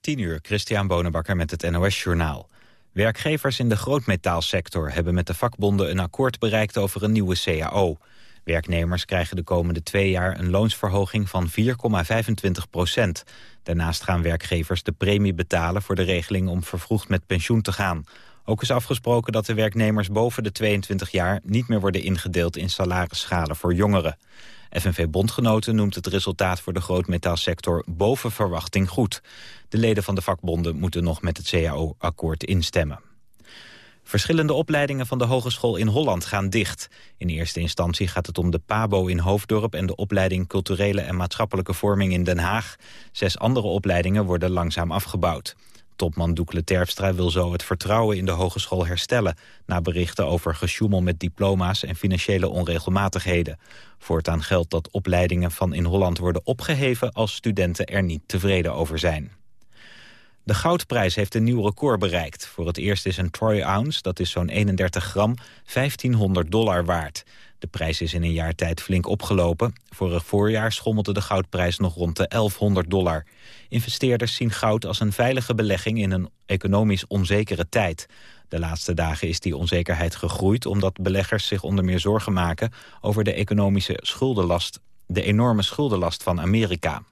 10 uur, Christian Bonenbakker met het NOS Journaal. Werkgevers in de grootmetaalsector hebben met de vakbonden een akkoord bereikt over een nieuwe CAO. Werknemers krijgen de komende twee jaar een loonsverhoging van 4,25 procent. Daarnaast gaan werkgevers de premie betalen voor de regeling om vervroegd met pensioen te gaan. Ook is afgesproken dat de werknemers boven de 22 jaar niet meer worden ingedeeld in salarisschalen voor jongeren. FNV-bondgenoten noemt het resultaat voor de grootmetaalsector boven verwachting goed. De leden van de vakbonden moeten nog met het CAO-akkoord instemmen. Verschillende opleidingen van de Hogeschool in Holland gaan dicht. In eerste instantie gaat het om de PABO in Hoofddorp... en de opleiding Culturele en Maatschappelijke Vorming in Den Haag. Zes andere opleidingen worden langzaam afgebouwd. Topman Doekle Terpstra wil zo het vertrouwen in de hogeschool herstellen... na berichten over gesjoemel met diploma's en financiële onregelmatigheden. Voortaan geldt dat opleidingen van in Holland worden opgeheven... als studenten er niet tevreden over zijn. De goudprijs heeft een nieuw record bereikt. Voor het eerst is een troy ounce, dat is zo'n 31 gram, 1500 dollar waard. De prijs is in een jaar tijd flink opgelopen. Vorig voorjaar schommelde de goudprijs nog rond de 1100 dollar. Investeerders zien goud als een veilige belegging in een economisch onzekere tijd. De laatste dagen is die onzekerheid gegroeid omdat beleggers zich onder meer zorgen maken over de economische schuldenlast, de enorme schuldenlast van Amerika.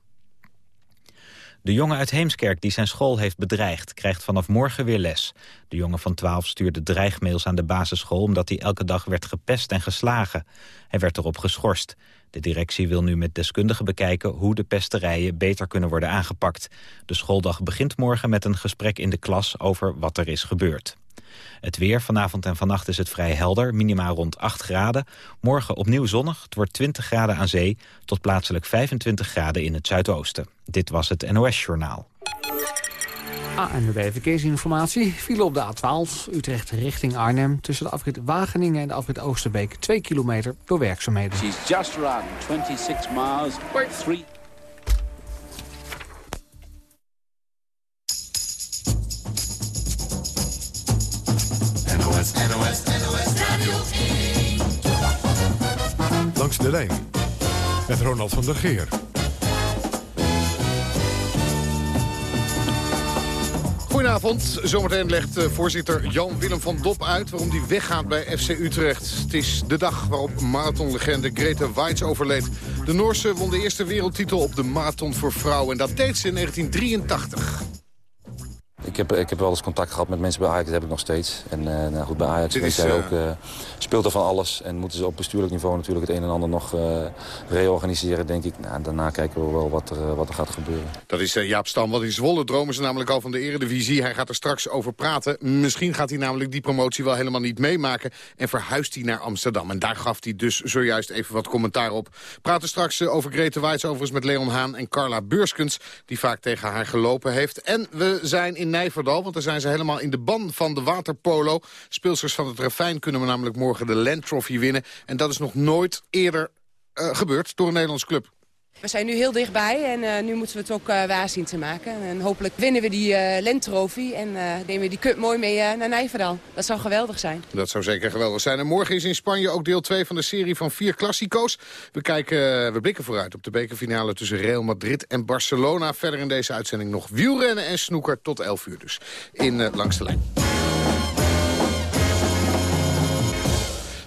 De jongen uit Heemskerk die zijn school heeft bedreigd... krijgt vanaf morgen weer les. De jongen van 12 stuurde dreigmails aan de basisschool... omdat hij elke dag werd gepest en geslagen. Hij werd erop geschorst. De directie wil nu met deskundigen bekijken... hoe de pesterijen beter kunnen worden aangepakt. De schooldag begint morgen met een gesprek in de klas... over wat er is gebeurd. Het weer vanavond en vannacht is het vrij helder, minimaal rond 8 graden. Morgen opnieuw zonnig, het wordt 20 graden aan zee... tot plaatselijk 25 graden in het zuidoosten. Dit was het NOS Journaal. ANWB Verkeersinformatie. File op de A12, Utrecht richting Arnhem... tussen de afrit Wageningen en de afrit Oosterbeek... 2 kilometer door werkzaamheden. She's just run 26 miles, 3... NOS, NOS, NOS Radio 1. Langs de lijn met Ronald van der Geer. Goedenavond. Zometeen legt eh, voorzitter Jan-Willem van Dop uit... waarom hij weggaat bij FC Utrecht. Het is de dag waarop marathonlegende Greta Weitz overleed. De Noorse won de eerste wereldtitel op de marathon voor vrouwen. En dat deed ze in 1983. Ik heb, ik heb wel eens contact gehad met mensen bij Ajax, dat heb ik nog steeds. En uh, nou goed, bij Ajax is, uh... ook, uh, speelt er van alles. En moeten ze op bestuurlijk niveau natuurlijk het een en ander nog reorganiseren, denk ik. Nou, daarna kijken we wel wat er, wat er gaat gebeuren. Dat is Jaap Stam. Wat in Zwolle dromen ze namelijk al van de eredivisie. Hij gaat er straks over praten. Misschien gaat hij namelijk die promotie wel helemaal niet meemaken. En verhuist hij naar Amsterdam. En daar gaf hij dus zojuist even wat commentaar op. Praten straks over Grete Weitz overigens met Leon Haan en Carla Beurskens. Die vaak tegen haar gelopen heeft. En we zijn in Nijverdal, want daar zijn ze helemaal in de ban van de waterpolo. Speelsters van het Refijn kunnen we namelijk morgen de Land Trophy winnen. En dat is nog nooit eerder uh, gebeurd door een Nederlands club. We zijn nu heel dichtbij en uh, nu moeten we het ook uh, waar zien te maken. En hopelijk winnen we die uh, Lentrofie en nemen we die cup mooi mee naar Nijverdal. Dat zou geweldig zijn. Dat zou zeker geweldig zijn. En morgen is in Spanje ook deel 2 van de serie van vier Classico's. We, kijken, we blikken vooruit op de bekerfinale tussen Real Madrid en Barcelona. Verder in deze uitzending nog wielrennen en snoeker tot 11 uur dus. In Langs de Lijn.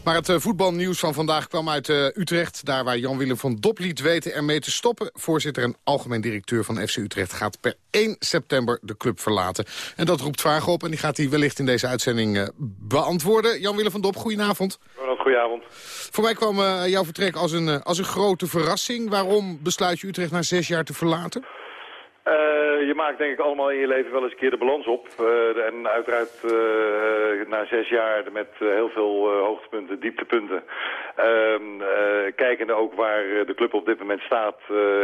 Maar het uh, voetbalnieuws van vandaag kwam uit uh, Utrecht. Daar waar Jan-Willem van Dop liet weten ermee te stoppen. Voorzitter en algemeen directeur van FC Utrecht gaat per 1 september de club verlaten. En dat roept vragen op en die gaat hij wellicht in deze uitzending uh, beantwoorden. Jan-Willem van Dop, goedenavond. Goedenavond. Voor mij kwam jouw vertrek als een, als een grote verrassing. Waarom besluit je Utrecht na zes jaar te verlaten? Uh, je maakt denk ik allemaal in je leven wel eens een keer de balans op. Uh, en uiteraard uh, na zes jaar met heel veel hoogtepunten, dieptepunten. Ehm, kijkende ook waar de club op dit moment staat,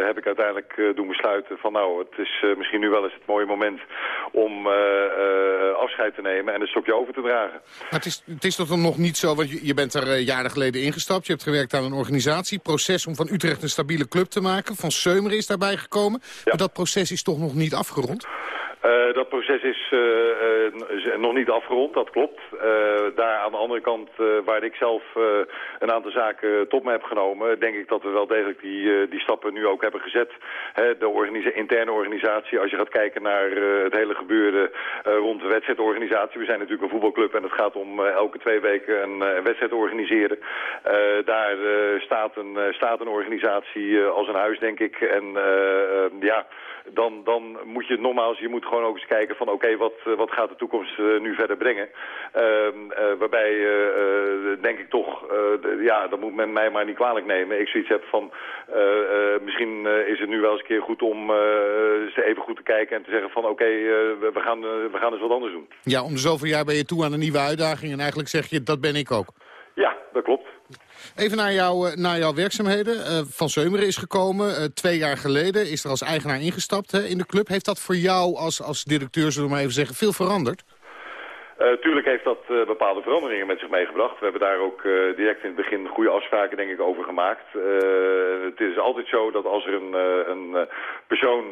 heb ik uiteindelijk doen besluiten van nou, het is misschien nu wel eens het mooie moment om afscheid te nemen en een stokje over te dragen. Maar het is, het is nog niet zo, want je, je bent er jaren geleden ingestapt. Je hebt gewerkt aan een organisatie, proces om van Utrecht een stabiele club te maken. Van Seumeren is daarbij gekomen. Ja. Maar dat proces is toch nog niet afgerond? Uh, dat proces is uh, nog niet afgerond, dat klopt. daar aan de andere kant, waar ik zelf een aantal zaken tot me heb genomen... denk ik dat we wel degelijk die, die stappen nu ook hebben gezet. De interne organisatie, als je gaat kijken naar het hele gebeuren rond de wedstrijdorganisatie. We zijn natuurlijk een voetbalclub en het gaat om elke twee weken een, een wedstrijd organiseren. daar staat, een, staat een organisatie als een huis, denk ik. En ja dan, dan moet je nogmaals, je moet gewoon ook eens kijken van oké, wat, eh, wat gaat de toekomst uh, nu verder brengen. Uh, waarbij, denk ik toch, ja, dat moet men mij maar niet kwalijk nemen. Ik zoiets heb van, misschien is het nu wel eens een keer goed om ze even goed te kijken en te zeggen van oké, we, gaan, we gaan eens wat anders doen. Ja, om zoveel jaar ben je toe aan een nieuwe uitdaging en eigenlijk zeg je, dat ben ik ook. Ja, dat klopt. Even naar, eh, naar jouw werkzaamheden. Uh, Van Zeumeren is gekomen. Uh, twee jaar geleden is er als eigenaar ingestapt hè, in de club. Heeft dat voor jou als, als directeur, zullen we maar even zeggen, veel veranderd? Uh, tuurlijk heeft dat uh, bepaalde veranderingen met zich meegebracht. We hebben daar ook uh, direct in het begin goede afspraken denk ik over gemaakt. het is altijd zo dat als er een, een persoon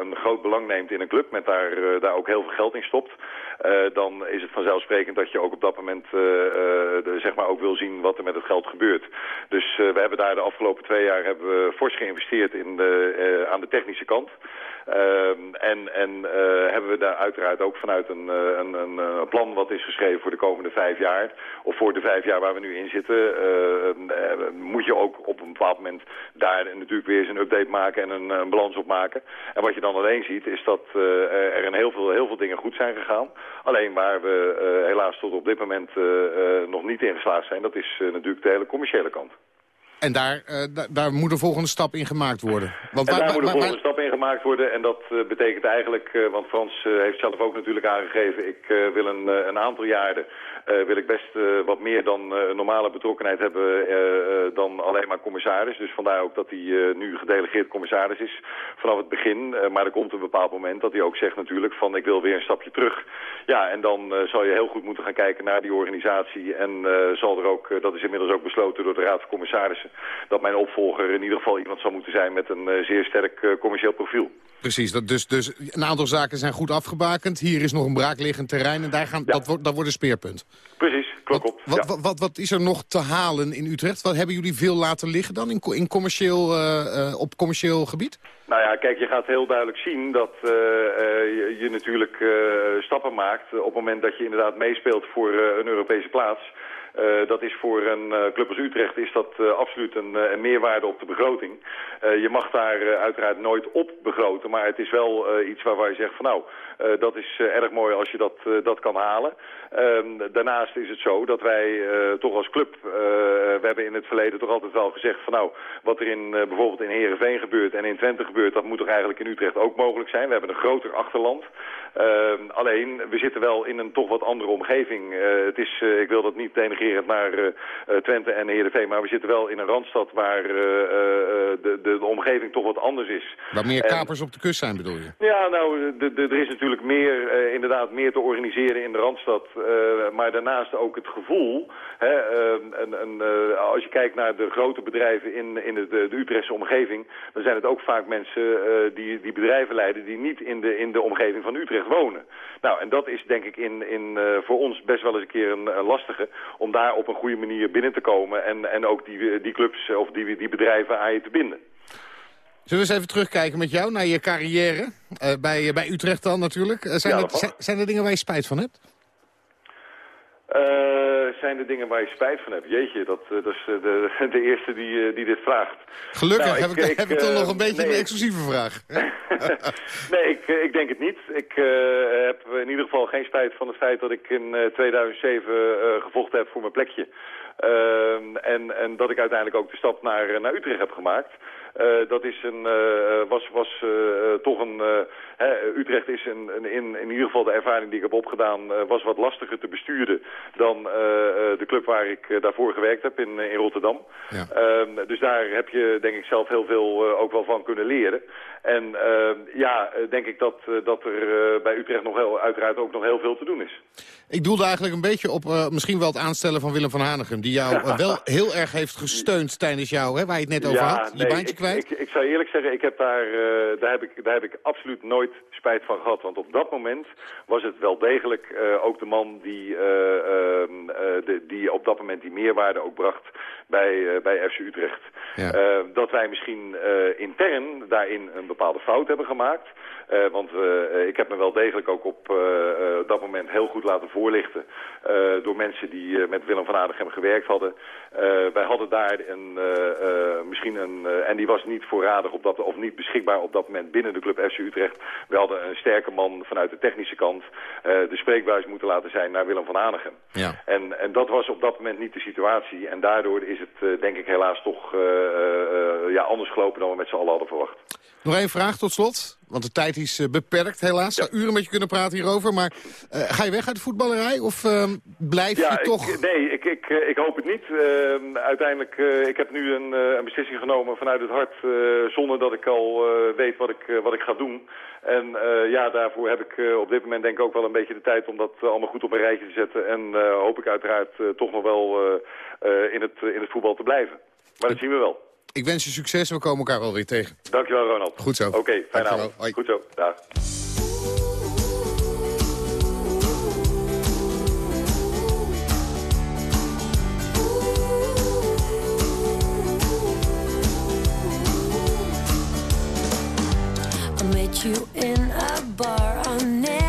een groot belang neemt in een club... met daar, daar ook heel veel geld in stopt... dan is het vanzelfsprekend dat je ook op dat moment zeg maar ook wil zien wat er met het geld gebeurt. Dus we hebben daar de afgelopen twee jaar hebben we fors geïnvesteerd in de, aan de technische kant... Ehm, en en uh, hebben we daar uiteraard ook vanuit een, eh, een, een, een, plan wat is geschreven voor de komende vijf jaar, of voor de vijf jaar waar we nu in zitten, moet je ook op een bepaald moment daar natuurlijk weer eens een update maken en een, een balans op maken. En wat je dan alleen ziet is dat er in heel veel, heel veel dingen goed zijn gegaan. Alleen waar we helaas tot op dit moment nog niet in geslaagd zijn, dat is natuurlijk de hele commerciële kant. En daar, uh, daar moet een volgende stap in gemaakt worden. Want en daar moet een volgende stap in gemaakt worden. En dat uh, betekent eigenlijk, uh, want Frans heeft zelf ook natuurlijk aangegeven... ik wil een, een aantal jaren wil ik best wat meer dan normale betrokkenheid hebben dan alleen maar commissaris. Dus vandaar ook dat hij nu gedelegeerd commissaris is vanaf het begin. maar er komt een bepaald moment dat hij ook zegt natuurlijk van ik wil weer een stapje terug. Ja, en dan zal je heel goed moeten gaan kijken naar die organisatie. En zal er ook, dat is inmiddels ook besloten door de Raad van Commissarissen, dat mijn opvolger in ieder geval iemand zal moeten zijn met een zeer sterk commercieel profiel. Precies, dat dus, dus een aantal zaken zijn goed afgebakend. Hier is nog een braakliggend terrein en daar gaan, dat, wordt, dat wordt een speerpunt. Precies, klok op. Wat, wat, wat, wat, is er nog te halen in Utrecht? Wat hebben jullie veel laten liggen dan in, in commercieel, uh, op commercieel gebied? Nou ja, kijk, je gaat heel duidelijk zien dat uh, je, je, natuurlijk stappen maakt... op het moment dat je inderdaad meespeelt voor een Europese plaats... Uh, dat is voor een uh, club als Utrecht is dat uh, absoluut een, een, meerwaarde op de begroting. je mag daar uiteraard nooit op begroten, maar het is wel iets waar, waar je zegt van nou, dat is erg mooi als je dat, dat kan halen. Ehm, daarnaast is het zo dat wij toch als club, we hebben in het verleden toch altijd wel gezegd van nou, wat er in bijvoorbeeld in Heerenveen gebeurt en in Twente gebeurt, dat moet toch eigenlijk in Utrecht ook mogelijk zijn. We hebben een groter achterland. Ehm, alleen, we zitten wel in een toch wat andere omgeving. het is, ik wil dat niet enige naar uh, Twente en Heerenveen. Maar we zitten wel in een randstad waar uh, de, de, de, omgeving toch wat anders is. Waar meer kapers op de kust zijn bedoel je? Ja, nou, de, de, er is natuurlijk meer, inderdaad meer te organiseren in de randstad. maar daarnaast ook het gevoel. Hè, en, en, als je kijkt naar de grote bedrijven in, in de, de, Utrechtse omgeving... dan zijn het ook vaak mensen die, die bedrijven leiden die niet in de, in de omgeving van Utrecht wonen. Nou, en dat is denk ik in, in, voor ons best wel eens een keer een, een lastige... om daar op een goede manier binnen te komen en, en ook die, die clubs of die, die bedrijven aan je te binden. Zullen we eens even terugkijken met jou naar je carrière? Uh, bij, bij Utrecht dan natuurlijk. Uh, zijn, er, zijn, zijn, er dingen waar je spijt van hebt? Uh, zijn er dingen waar je spijt van hebt? Jeetje, dat, dat is de, de eerste die, die dit vraagt. Gelukkig nou, heb ik, ik, heb ik toch nog een beetje nee, een exclusieve vraag. nee, ik, ik denk het niet. Ik heb in ieder geval geen spijt van het feit dat ik in 2007 gevochten heb voor mijn plekje. Ehm, en, en dat ik uiteindelijk ook de stap naar, naar Utrecht heb gemaakt. Uh, dat is een, uh, was, was uh, toch een... Hè, Utrecht is een, een, in, in ieder geval de ervaring die ik heb opgedaan... was wat lastiger te besturen dan de club waar ik daarvoor gewerkt heb in, in Rotterdam. Ja. Ehm, dus daar heb je denk ik zelf heel veel ook wel van kunnen leren. En ehm, ja, denk ik dat, dat er bij Utrecht nog heel, uiteraard ook nog heel veel te doen is. Ik doelde eigenlijk een beetje op misschien wel het aanstellen van Willem van Hanegem... die jou wel heel erg heeft gesteund tijdens jou, hè, waar je het net over ja, had. Je nee, kwijt? Ik, ik, zou eerlijk zeggen, ik heb daar, uh, daar, heb ik, daar heb ik absoluut nooit spijt van gehad. Want op dat moment was het wel degelijk uh, ook de man die, uh, de, die op dat moment die meerwaarde ook bracht bij, bij FC Utrecht. Ja. dat wij misschien intern daarin een bepaalde fout hebben gemaakt... Uh, want uh, ik heb me wel degelijk ook op uh, dat moment heel goed laten voorlichten door mensen die met Willem van Aardigem gewerkt hadden. wij hadden daar een, misschien een, en die was niet voorradig op dat, of niet beschikbaar op dat moment binnen de club FC Utrecht. We hadden een sterke man vanuit de technische kant de spreekbuis moeten laten zijn naar Willem van Aardigem. Ja. En, en dat was op dat moment niet de situatie en daardoor is het denk ik helaas toch ja, anders gelopen dan we met z'n allen hadden verwacht. Nog één vraag tot slot. Want de tijd is eh, beperkt helaas. Ik zou uren met je kunnen praten hierover. Maar uh, ga je weg uit de voetballerij of uh, blijf je toch... Ik, nee, ik, ik, eh, ik hoop het niet. Uh, uiteindelijk, ik heb nu een, een, beslissing genomen vanuit het hart... zonder dat ik al weet wat ik, wat ik ga doen. En ja, daarvoor heb ik op dit moment denk ik ook wel een beetje de tijd... om dat allemaal goed op een rijtje te zetten. En hoop ik uiteraard toch nog wel in, het, in het voetbal te blijven. Maar dat zien we wel. Ik wens je succes we komen elkaar wel weer tegen. Dankjewel, Ronald. Goed zo. Oké, okay, fijne avond. Goed zo. Dag. you in a bar. I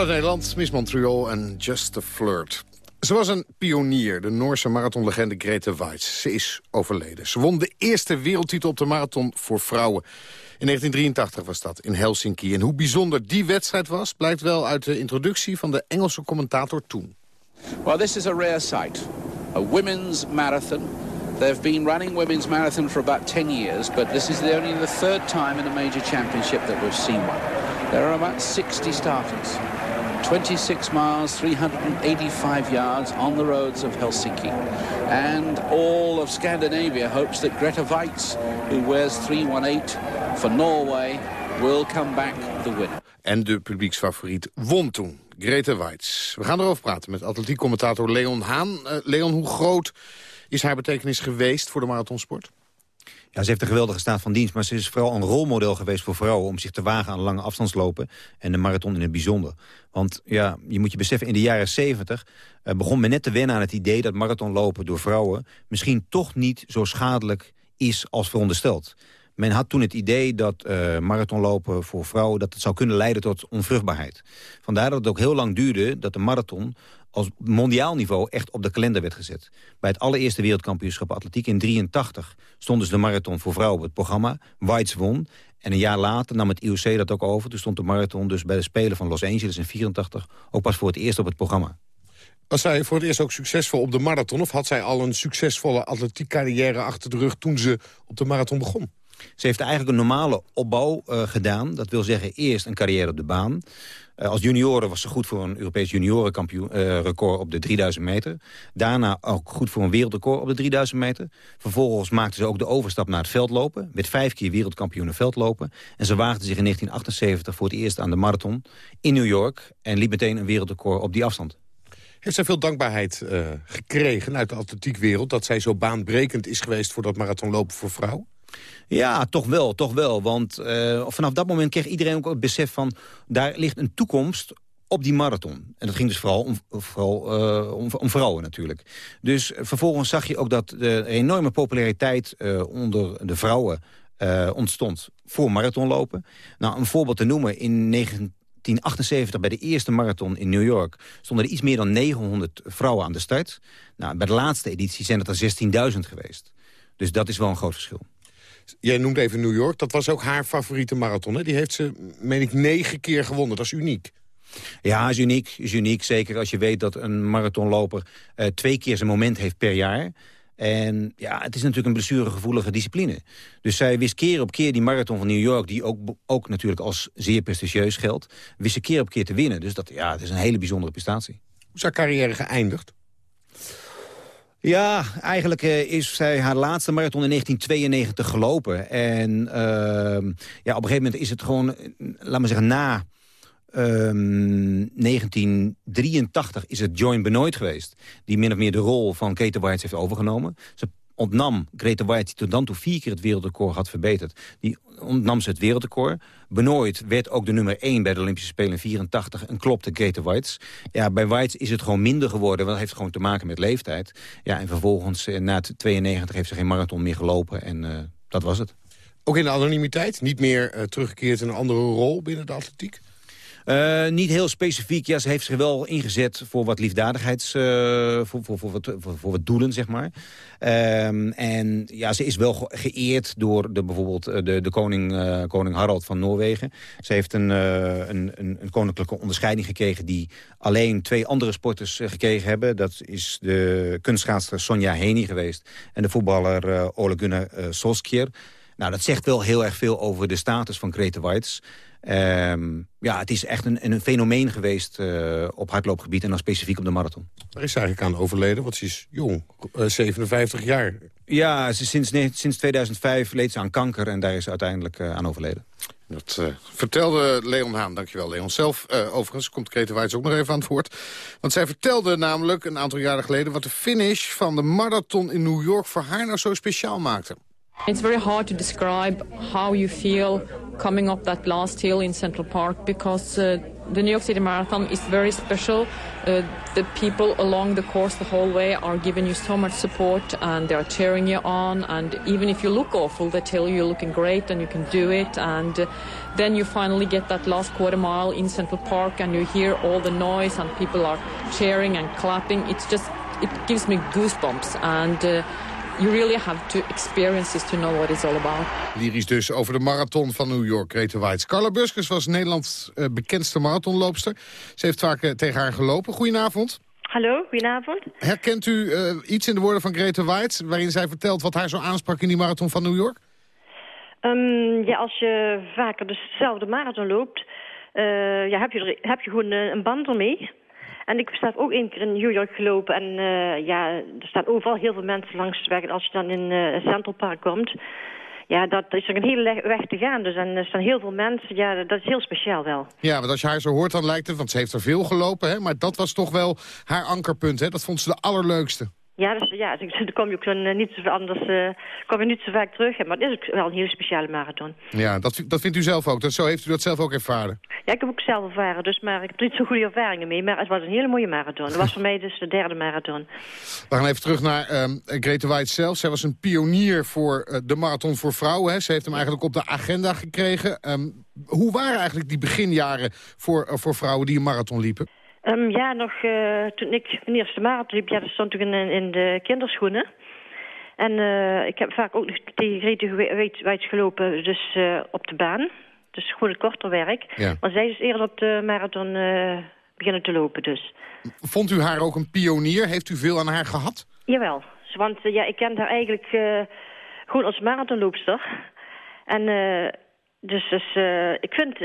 uit Nederland, Miss Montreal en Just a Flirt. Ze was een pionier, de Noorse marathonlegende Grete Weitz. Ze is overleden. Ze won de eerste wereldtitel op de marathon voor vrouwen. In 1983 was dat, in Helsinki. En hoe bijzonder die wedstrijd was... blijkt wel uit de introductie van de Engelse commentator toen. Well, this is a rare sight. A women's marathon They've been running women's marathon for about 10 years, but this is the only the third time in a major championship that we've seen one. There are about 60 starters. 26 miles, 385 yards on the roads of Helsinki. And all of Scandinavia hopes that Greta Weitz, who wears 318 for Norway, will come back the winner. En de publieksfavoriet won toen, Greta Weitz. We gaan erover praten met atletiekcommentator Leon Haan. Uh, Leon, hoe groot is haar betekenis geweest voor de marathonsport? Ja, ze heeft een geweldige staat van dienst, maar ze is vooral een rolmodel geweest voor vrouwen... om zich te wagen aan lange afstandslopen en de marathon in het bijzonder. Want ja, je moet je beseffen, in de jaren 70 uh, begon men net te wennen aan het idee... dat marathonlopen door vrouwen misschien toch niet zo schadelijk is als verondersteld. Men had toen het idee dat uh, marathonlopen voor vrouwen... dat het zou kunnen leiden tot onvruchtbaarheid. Vandaar dat het ook heel lang duurde dat de marathon als mondiaal niveau echt op de kalender werd gezet. Bij het allereerste wereldkampioenschap atletiek in 83 stond dus de marathon voor vrouwen op het programma. Weitz won. En een jaar later nam het IOC dat ook over. Toen stond de marathon dus bij de Spelen van Los Angeles in 84 ook pas voor het eerst op het programma. Was zij voor het eerst ook succesvol op de marathon? Of had zij al een succesvolle atletiek carrière achter de rug toen ze op de marathon begon? Ze heeft eigenlijk een normale opbouw uh, gedaan. Dat wil zeggen eerst een carrière op de baan. Uh, als junioren was ze goed voor een Europees juniorenrecord uh, op de 3000 meter. Daarna ook goed voor een wereldrecord op de 3000 meter. Vervolgens maakte ze ook de overstap naar het veldlopen. Werd vijf keer wereldkampioen veldlopen. En ze waagde zich in 1978 voor het eerst aan de marathon in New York. En liep meteen een wereldrecord op die afstand. Heeft zij veel dankbaarheid gekregen uit de atletiekwereld... dat zij zo baanbrekend is geweest voor dat marathonlopen voor vrouwen? Ja, toch wel, toch wel. Want uh, vanaf dat moment kreeg iedereen ook het besef van... daar ligt een toekomst op die marathon. En dat ging dus vooral om, vooral, uh, om, om, vrouwen natuurlijk. Dus vervolgens zag je ook dat de enorme populariteit uh, onder de vrouwen ontstond voor marathonlopen. Nou, een voorbeeld te noemen, in 1978 bij de eerste marathon in New York... stonden er iets meer dan 900 vrouwen aan de start. Nou, bij de laatste editie zijn het er 16.000 geweest. Dus dat is wel een groot verschil. Jij noemt even New York. Dat was ook haar favoriete marathon. Hè? Die heeft ze, meen ik, negen keer gewonnen. Dat is uniek. Ja, is uniek. Is uniek. Zeker als je weet dat een marathonloper uh, twee keer zijn moment heeft per jaar. En ja, het is natuurlijk een blessuregevoelige discipline. Dus zij wist keer op keer die marathon van New York... die ook, ook natuurlijk als zeer prestigieus geldt... wist ze keer op keer te winnen. Dus dat, ja, het is een hele bijzondere prestatie. Hoe is haar carrière geëindigd? Ja, eigenlijk uh, is zij haar laatste marathon in 1992 gelopen. En uh, ja, op een gegeven moment is het gewoon, laat maar zeggen, na... Um, ehm, 1983 is het Join Benoit geweest... die min of meer de rol van Kate White heeft overgenomen. Ze ontnam Greta White, die tot dan toe vier keer het wereldrecord had verbeterd... die ontnam ze het wereldrecord. Benoit werd ook de nummer 1 bij de Olympische Spelen in 84 en klopte Greta White. Ja, bij White is het gewoon minder geworden, want dat heeft gewoon te maken met leeftijd. Ja, en vervolgens, eh, na 92 heeft ze geen marathon meer gelopen en uh, dat was het. Ook in de anonimiteit? Niet meer uh, teruggekeerd in een andere rol binnen de atletiek? Uh, niet heel specifiek. Ja, ze heeft zich wel ingezet voor wat liefdadigheids... Uh, voor, voor, voor, wat, voor, wat doelen, zeg maar. Um, en ja, ze is wel geëerd door de, bijvoorbeeld de, de koning, koning Harald van Noorwegen. Ze heeft een, een, een, koninklijke onderscheiding gekregen... die alleen twee andere sporters gekregen hebben. Dat is de kunstschaatster Sonja Heni geweest... en de voetballer Ole Gunnar Solskjaer. Nou, dat zegt wel heel erg veel over de status van Grete Weitz... Um, ja, het is echt een, een fenomeen geweest uh, op hardloopgebied en dan specifiek op de marathon. Waar is ze eigenlijk aan overleden? Want ze is jong, uh, 57 jaar. Ja, ze, sinds, sinds 2005 leed ze aan kanker en daar is ze uiteindelijk uh, aan overleden. Dat uh, vertelde Leon Haan, dankjewel Leon. Zelf, uh, overigens, komt Kreten Weitz ook nog even aan het woord. Want zij vertelde namelijk een aantal jaren geleden... wat de finish van de marathon in New York voor haar nou zo speciaal maakte. It's very hard to describe how you feel coming up that last hill in Central Park because uh, the New York City Marathon is very special. Uh, the people along the course the whole way are giving you so much support and they are cheering you on and even if you look awful they tell you you're looking great and you can do it and uh, then you finally get that last quarter mile in Central Park and you hear all the noise and people are cheering and clapping. It's just, it gives me goosebumps and uh, you really have to experience this to know what it's all about. Lyrisch dus over de marathon van New York, Grete Weitz. Carla Buskers was Nederlands uh, bekendste marathonloopster. Ze heeft vaak uh, tegen haar gelopen. Goedenavond. Hallo, goedenavond. Herkent u uh, iets in de woorden van Greta White... waarin zij vertelt wat haar zo aansprak in die marathon van New York? Um, ja, als je vaker dezelfde marathon loopt... Uh, ja, heb, je er, heb je gewoon een band ermee. En ik heb ook één keer in New York gelopen. En uh, ja, er staan overal heel veel mensen langs de weg. En als je dan in uh, Central Park komt... Ja, dat is er een hele weg te gaan. Dus en er staan heel veel mensen. Ja, dat is heel speciaal wel. Ja, want als je haar zo hoort, dan lijkt het... want ze heeft er veel gelopen, hè? Maar dat was toch wel haar ankerpunt, hè? Dat vond ze de allerleukste. Ja, dus, ja dus, dan kom je ook dan, uh, niet zo anders, uh, kom je niet zo vaak terug. Maar het is ook wel een hele speciale marathon. Ja, dat, dat vindt u zelf ook. Dat, zo heeft u dat zelf ook ervaren? Ja, ik heb ook zelf ervaren. Dus, maar ik heb er niet zo goede ervaringen mee. Maar het was een hele mooie marathon. Dat was voor mij dus de derde marathon. We gaan even terug naar um, Grete White zelf. Zij was een pionier voor uh, de marathon voor vrouwen. Hè. Ze heeft hem eigenlijk op de agenda gekregen. Um, hoe waren eigenlijk die beginjaren voor, voor vrouwen die een marathon liepen? Um, ja, nog uh, toen ik mijn eerste marathon liep, ja, dat stond toen in, in de kinderschoenen. En uh, ik heb vaak ook nog tegen Grete Weits gelopen, dus uh, op de baan. Dus gewoon het korter werk. Ja. Maar zij is eerder op de marathon beginnen te lopen dus. Vond u haar ook een pionier? Heeft u veel aan haar gehad? Jawel, want ja, ik ken haar eigenlijk gewoon als marathonloopster. En dus, dus ik vind,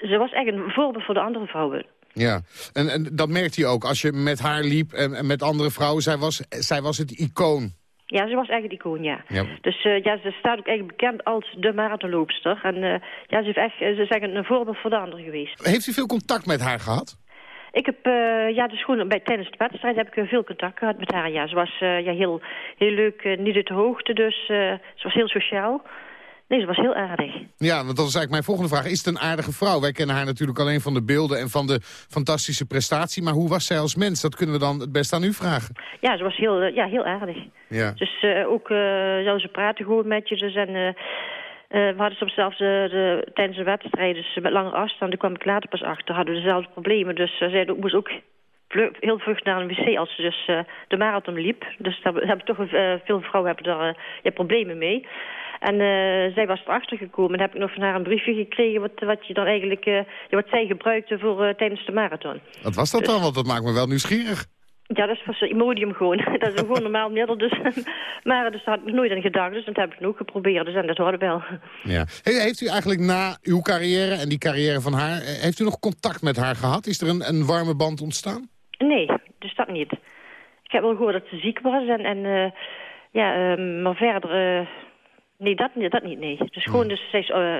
ze was echt een voorbeeld voor de andere vrouwen. Ja, en, en dat merkt hij ook als je met haar liep en, en met andere vrouwen. Zij was, zij was het icoon. Ja, ze was echt het icoon, ja. ja. Dus uh, ja, ze staat ook echt bekend als de marathonloopster. En uh, ja, ze is echt ze is echt een voorbeeld voor de anderen geweest. Heeft u veel contact met haar gehad? Ik heb, uh, ja, dus gewoon bij, tijdens de wedstrijd heb ik veel contact gehad met haar. Ja, ze was ja, heel, heel leuk, niet uit de hoogte, dus ze was heel sociaal. Nee, ze was heel aardig. Ja, want dat is eigenlijk mijn volgende vraag. Is het een aardige vrouw? Wij kennen haar natuurlijk alleen van de beelden en van de fantastische prestatie. Maar hoe was zij als mens? Dat kunnen we dan het best aan u vragen. Ja, ze was heel, ja, heel aardig. Ja. Dus uh, ook, uh, zou ze praten gewoon met je. Dus en, uh, we hadden soms zelfs de, de, tijdens de wedstrijd, dus met lange afstand, daar kwam ik later pas achter, hadden we dezelfde problemen. Dus zij moest ook heel vlug naar een wc als ze dus de marathon liep. Dus daar hebben toch veel vrouwen hebben daar ja, problemen mee. En uh, zij was erachter gekomen. En heb ik nog van haar een briefje gekregen... wat, wat, je dan eigenlijk, uh, wat zij gebruikte voor, uh, tijdens de marathon. Wat was dat dus, dan? Want dat maakt me wel nieuwsgierig. Ja, dat is voor Imodium gewoon. dat is gewoon normaal middel. Dus, maar dus daar had ik nooit aan gedacht. Dus dat heb ik ook geprobeerd. Dus en dat hoorde wel. Ja. Heeft u eigenlijk na uw carrière en die carrière van haar... heeft u nog contact met haar gehad? Is er een, een warme band ontstaan? Nee, dus dat niet. Ik heb wel gehoord dat ze ziek was. En, en ja, maar verder... Nee, dat, dat niet, nee. Dus gewoon, dus zij is uh,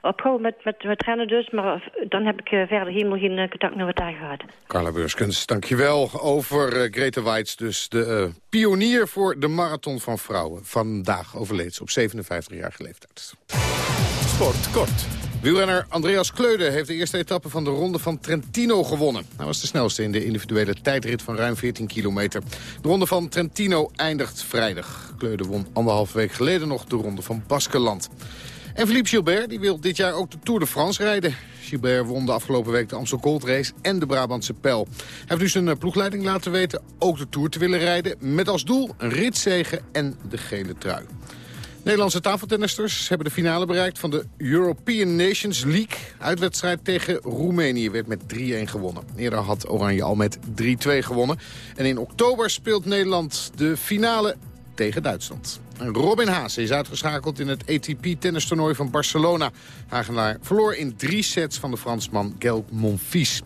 opgehouden met, met, met rennen dus. Maar dan heb ik uh, verder helemaal geen uh, contact meer met haar gehad. Carla Beurskens, dankjewel. Over uh, Greta Weitz, dus de pionier voor de marathon van vrouwen. Vandaag overleed ze op 57-jarige leeftijd. Sport kort. Wielrenner Andreas Kleude heeft de eerste etappe van de Ronde van Trentino gewonnen. Hij was de snelste in de individuele tijdrit van ruim 14 kilometer. De Ronde van Trentino eindigt vrijdag. Kleude won anderhalve week geleden nog de Ronde van Baskeland. En Philippe Gilbert die wil dit jaar ook de Tour de France rijden. Gilbert won de afgelopen week de Amstel Gold Race en de Brabantse Pijl. Hij heeft nu zijn ploegleiding laten weten ook de Tour te willen rijden... met als doel een ritzegen en de gele trui. Nederlandse tafeltennisters hebben de finale bereikt van de European Nations League. Uitwedstrijd tegen Roemenië werd met 3-1 gewonnen. Eerder had Oranje al met 3-2 gewonnen. En in oktober speelt Nederland de finale tegen Duitsland. Robin Haase is uitgeschakeld in het ATP-tennistoernooi van Barcelona. Hagenaar verloor in drie sets van de Fransman Gael Monfils.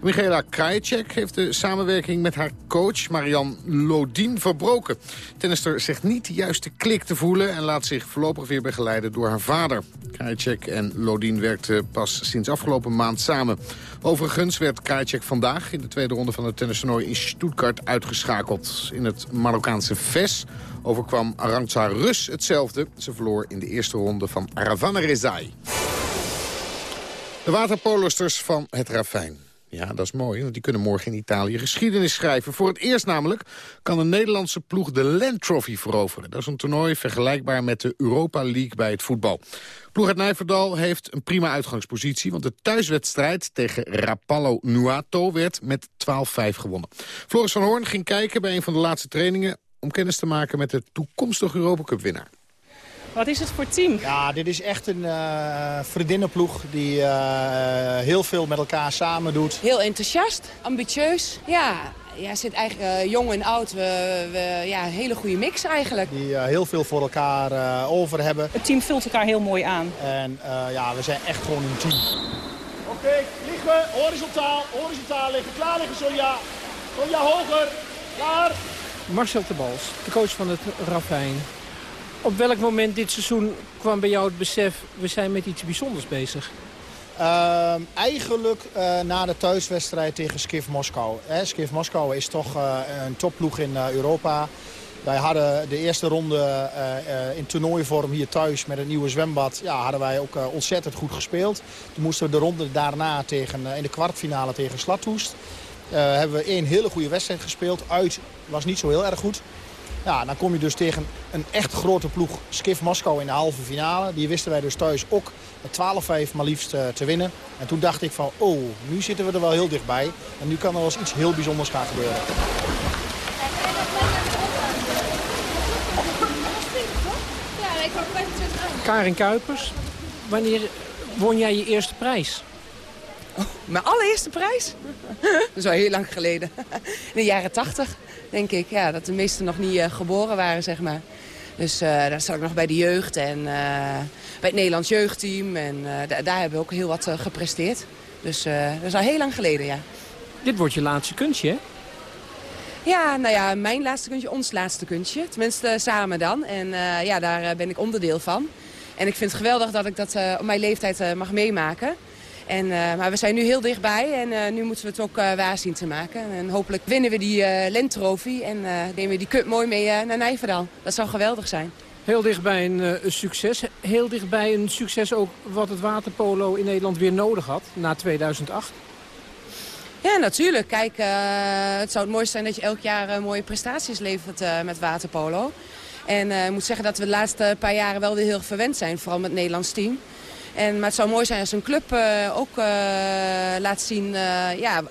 Michaela Krajicek heeft de samenwerking met haar coach Marian Lodin verbroken. Tennister zegt niet de juiste klik te voelen... en laat zich voorlopig weer begeleiden door haar vader. Krajicek en Lodin werkten pas sinds afgelopen maand samen. Overigens werd Krajicek vandaag in de tweede ronde van het tennistoernooi in Stuttgart uitgeschakeld. In het Marokkaanse Ves overkwam Arantxa Rus hetzelfde. Ze verloor in de eerste ronde van Ravana Rezai. De waterpolosters van het Ravijn. Ja, dat is mooi, want die kunnen morgen in Italië geschiedenis schrijven. Voor het eerst namelijk kan een Nederlandse ploeg de Land Trophy veroveren. Dat is een toernooi vergelijkbaar met de Europa League bij het voetbal. Ploeg uit Nijverdal heeft een prima uitgangspositie... want de thuiswedstrijd tegen Rapallo Nuato werd met 12-5 gewonnen. Floris van Hoorn ging kijken bij een van de laatste trainingen... om kennis te maken met de toekomstige Europa Cup winnaar. Wat is het voor team? Ja, dit is echt een uh, vriendinnenploeg die uh, heel veel met elkaar samen doet. Heel enthousiast, ambitieus. Ja, Ja, zit eigenlijk jong en oud. We, we, ja, een hele goede mix eigenlijk. Die heel veel voor elkaar over hebben. Het team vult elkaar heel mooi aan. En ja, we zijn echt gewoon een team. Oké, liggen, horizontaal, horizontaal liggen. Klaar liggen, Sonja. Sonja, hoger. Klaar. Marcel de Bals, de coach van het Ravijn. Op welk moment dit seizoen kwam bij jou het besef... we zijn met iets bijzonders bezig? Uh, eigenlijk uh, na de thuiswedstrijd tegen Skiv Moskou. Hè, Skiv Moskou is toch uh, een topploeg in uh, Europa. Wij hadden de eerste ronde in toernooivorm hier thuis met het nieuwe zwembad. Ja, hadden wij ook ontzettend goed gespeeld. Toen moesten we de ronde daarna tegen, in de kwartfinale tegen Slathoest. hebben we één hele goede wedstrijd gespeeld. Uit was niet zo heel erg goed. Ja, dan kom je dus tegen een echt grote ploeg, Skiff Moskou in de halve finale. Die wisten wij dus thuis ook met 12-5 maar liefst uh, te winnen. En toen dacht ik van, oh, nu zitten we er wel heel dichtbij. En nu kan er wel eens iets heel bijzonders gaan gebeuren. Karin Kuipers, wanneer won jij je eerste prijs? Oh, mijn allereerste prijs? dat is al heel lang geleden. In de jaren tachtig denk ik. Ja, dat de meesten nog niet uh, geboren waren, zeg maar. Dus uh, daar zat ik nog bij de jeugd en uh, bij het Nederlands jeugdteam. En daar hebben we ook heel wat gepresteerd. Dus dat is al heel lang geleden, ja. Dit wordt je laatste kunstje, hè? Ja, nou ja, mijn laatste kunstje, ons laatste kunstje. Tenminste, samen dan. En ja, daar ben ik onderdeel van. En ik vind het geweldig dat ik dat op mijn leeftijd mag meemaken. En, uh, maar we zijn nu heel dichtbij en uh, nu moeten we het ook uh, waar zien te maken. En hopelijk winnen we die Lentrofie en nemen we die cup mooi mee naar Nijverdal. Dat zou geweldig zijn. Heel dichtbij een, een, succes. Heel dichtbij een succes ook wat het waterpolo in Nederland weer nodig had na 2008. Ja, natuurlijk. Kijk, het zou het mooiste zijn dat je elk jaar mooie prestaties levert met waterpolo. En ik moet zeggen dat we de laatste paar jaren wel weer heel verwend zijn. Vooral met het Nederlands team. En, maar het zou mooi zijn als een club uh, ook uh, laat zien uh, ja,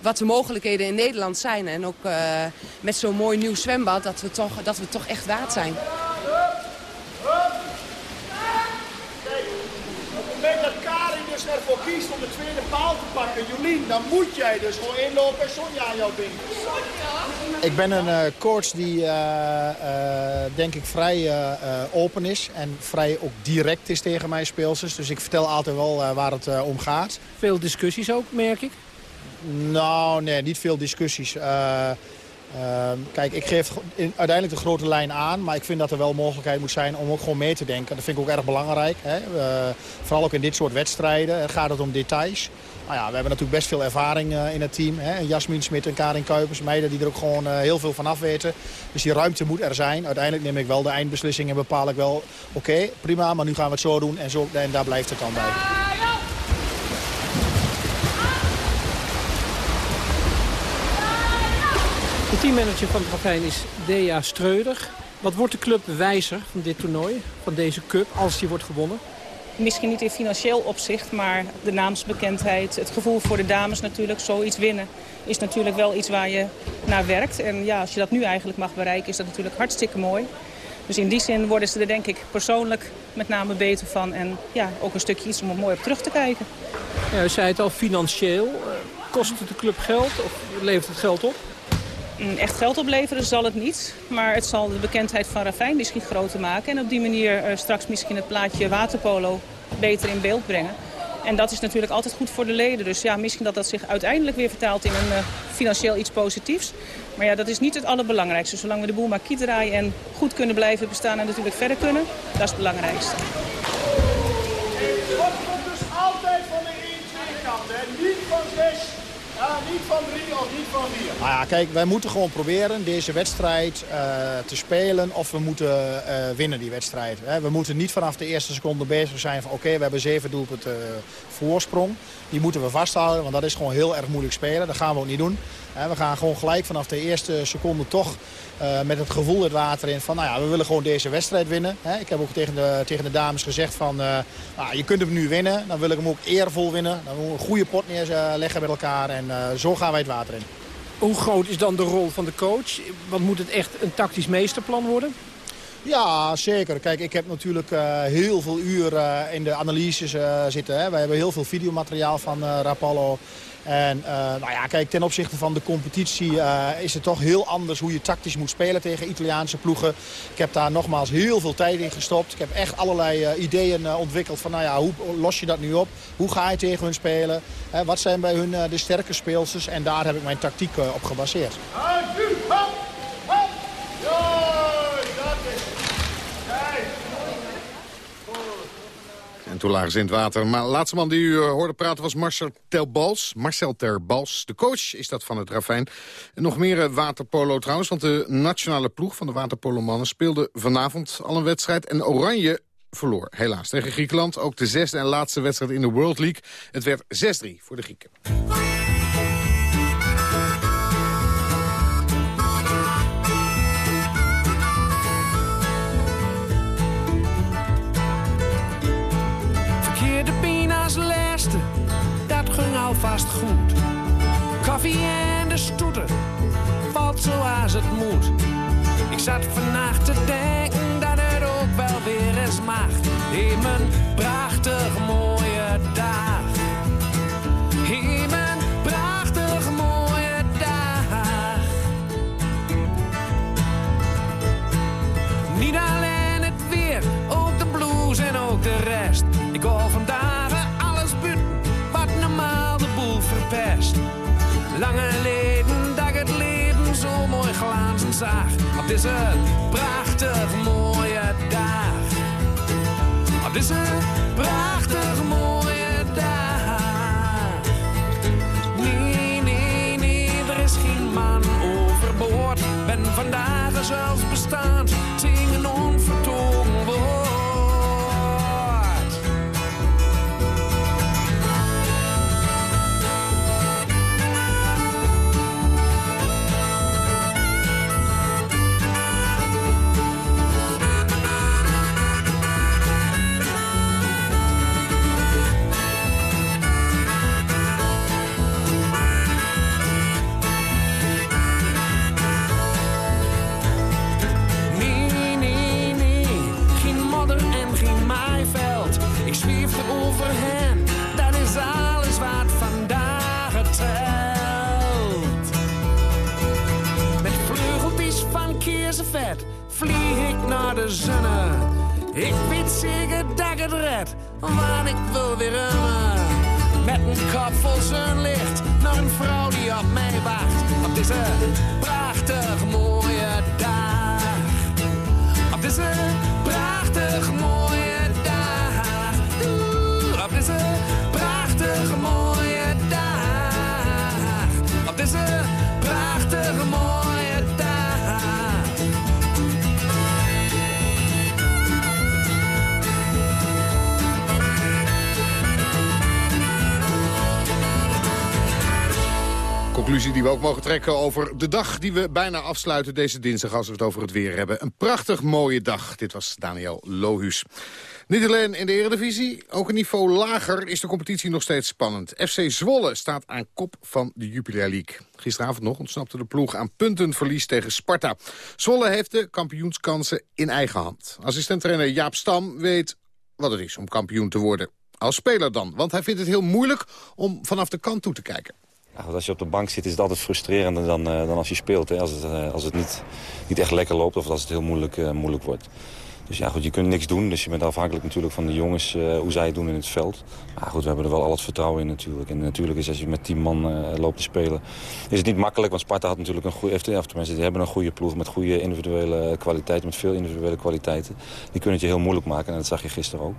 wat de mogelijkheden in Nederland zijn. En ook met zo'n mooi nieuw zwembad dat we, toch, dat we toch echt waard zijn. Ervoor kiest om de tweede paal te pakken, Jolien, dan moet jij dus gewoon inlopen en Sonja aan jou binken. Sonja? Ik ben een uh, coach die uh, uh, denk ik vrij open is en vrij ook direct is tegen mijn speelsters. Dus ik vertel altijd wel waar het om gaat. Veel discussies ook, merk ik? Nou, nee, niet veel discussies. Uh, kijk, ik geef in, uiteindelijk de grote lijn aan. Maar ik vind dat er wel mogelijkheid moet zijn om ook gewoon mee te denken. Dat vind ik ook erg belangrijk. Hè? Vooral ook in dit soort wedstrijden gaat het om details. Nou ja, we hebben natuurlijk best veel ervaring uh, in het team. Hè? Jasmin Smit en Karin Kuipers, meiden die er ook gewoon eh, heel veel van af weten. Dus die ruimte moet er zijn. Uiteindelijk neem ik wel de eindbeslissing en bepaal ik wel... oké, prima, maar nu gaan we het zo doen en, zo, en daar blijft het dan bij. Teammanager van het Ravijn is Dea Streuder. Wat wordt de club wijzer van dit toernooi, van deze cup, als die wordt gewonnen? Misschien niet in financieel opzicht, maar de naamsbekendheid, het gevoel voor de dames natuurlijk, zoiets winnen, is natuurlijk wel iets waar je naar werkt. En ja, als je dat nu eigenlijk mag bereiken, is dat natuurlijk hartstikke mooi. Dus in die zin worden ze er denk ik persoonlijk met name beter van. En ja, ook een stukje iets om er mooi op terug te kijken. Ja, u zei het al, financieel. Eh, kost het de club geld of levert het geld op? Mm, echt geld opleveren zal het niet. Maar het zal de bekendheid van Ravijn misschien groter maken. En op die manier uh, straks misschien het plaatje waterpolo beter in beeld brengen. En dat is natuurlijk altijd goed voor de leden. Dus ja, misschien dat dat zich uiteindelijk weer vertaalt in een uh, financieel iets positiefs. Maar ja, dat is niet het allerbelangrijkste. Zolang we de boel maar kiet draaien en goed kunnen blijven bestaan en natuurlijk verder kunnen, dat is het belangrijkste. Het komt dus altijd van de 1-2 kant, niet van 6 niet van drie of niet van vier. Nou ja, kijk, wij moeten gewoon proberen deze wedstrijd uh, te spelen of we moeten uh, winnen die wedstrijd. We moeten niet vanaf de eerste seconde bezig zijn van oké, we hebben zeven doelpunten uh, voorsprong. Die moeten we vasthouden, want dat is gewoon heel erg moeilijk spelen. Dat gaan we ook niet doen. We gaan gewoon gelijk vanaf de eerste seconde toch uh, met het gevoel het water in van nou ja, we willen gewoon deze wedstrijd winnen. Ik heb ook tegen de, tegen de dames gezegd van uh, nou, je kunt hem nu winnen. Dan wil ik hem ook eervol winnen. Dan moeten we een goede pot neerleggen met elkaar en uh, zo gaan wij het water in. Hoe groot is dan de rol van de coach? Want moet het echt een tactisch meesterplan worden? Ja, zeker. Kijk, ik heb natuurlijk uh, heel veel uren in de analyses uh, zitten. Wij hebben heel veel videomateriaal van Rapallo. En nou ja, kijk, ten opzichte van de competitie is het toch heel anders hoe je tactisch moet spelen tegen Italiaanse ploegen. Ik heb daar nogmaals heel veel tijd in gestopt. Ik heb echt allerlei ideeën ontwikkeld van, nou ja, hoe los je dat nu op? Hoe ga je tegen hun spelen? wat zijn bij hun de sterke speelsters? En daar heb ik mijn tactiek op gebaseerd. En toen in het water. Maar de laatste man die u uh, hoorde praten was Marcel Terbals. Marcel Terbals. De coach is dat van het Ravijn. Nog meer uh, waterpolo trouwens. Want de nationale ploeg van de waterpolomannen speelde vanavond al een wedstrijd. En Oranje verloor, helaas, tegen Griekenland. Ook de zesde en laatste wedstrijd in de World League. Het werd 6-3 voor de Grieken. Alvast goed. Koffie en de stoeten, valt zoals het moet. Ik zat vannacht te denken dat het ook wel weer eens mag. In mijn prachtig Lange leden dat het leven zo mooi glazen zag. Op deze prachtig mooie dag. Op deze prachtig mooie dag. Nee, nee, nee, er is geen man overboord. Ben vandaag zelfs bestaan, vlieg ik naar de zonne. Ik weet zeker dat ik het red, want ik wil weer remmen. Met een kop vol zonlicht naar een vrouw die op mij wacht. Op deze prachtig mooie dag. Op deze die we ook mogen trekken over de dag die we bijna afsluiten deze dinsdag als we het over het weer hebben. Een prachtig mooie dag. Dit was Daniel Lohuus. Niet alleen in de Eredivisie, ook een niveau lager is de competitie nog steeds spannend. FC Zwolle staat aan kop van de Jupiler League. Gisteravond nog ontsnapte de ploeg aan puntenverlies tegen Sparta. Zwolle heeft de kampioenskansen in eigen hand. Assistenttrainer Jaap Stam weet wat het is om kampioen te worden. Als speler dan, want hij vindt het heel moeilijk om vanaf de kant toe te kijken. Als je op de bank zit is het altijd frustrerender dan, uh, dan als je speelt. Hè. Als het, uh, als het niet, niet echt lekker loopt of als het heel moeilijk, uh, moeilijk wordt. Dus ja, goed, je kunt niks doen. Dus je bent afhankelijk natuurlijk van de jongens, hoe zij het doen in het veld. Maar goed, we hebben er wel al het vertrouwen in natuurlijk. En natuurlijk is als je met tien man loopt te spelen, is het niet makkelijk. Want Sparta had natuurlijk een goede, heeft, tenminste, die hebben een goede ploeg met goede individuele kwaliteiten, met veel individuele kwaliteiten. Die kunnen het je heel moeilijk maken en dat zag je gisteren ook.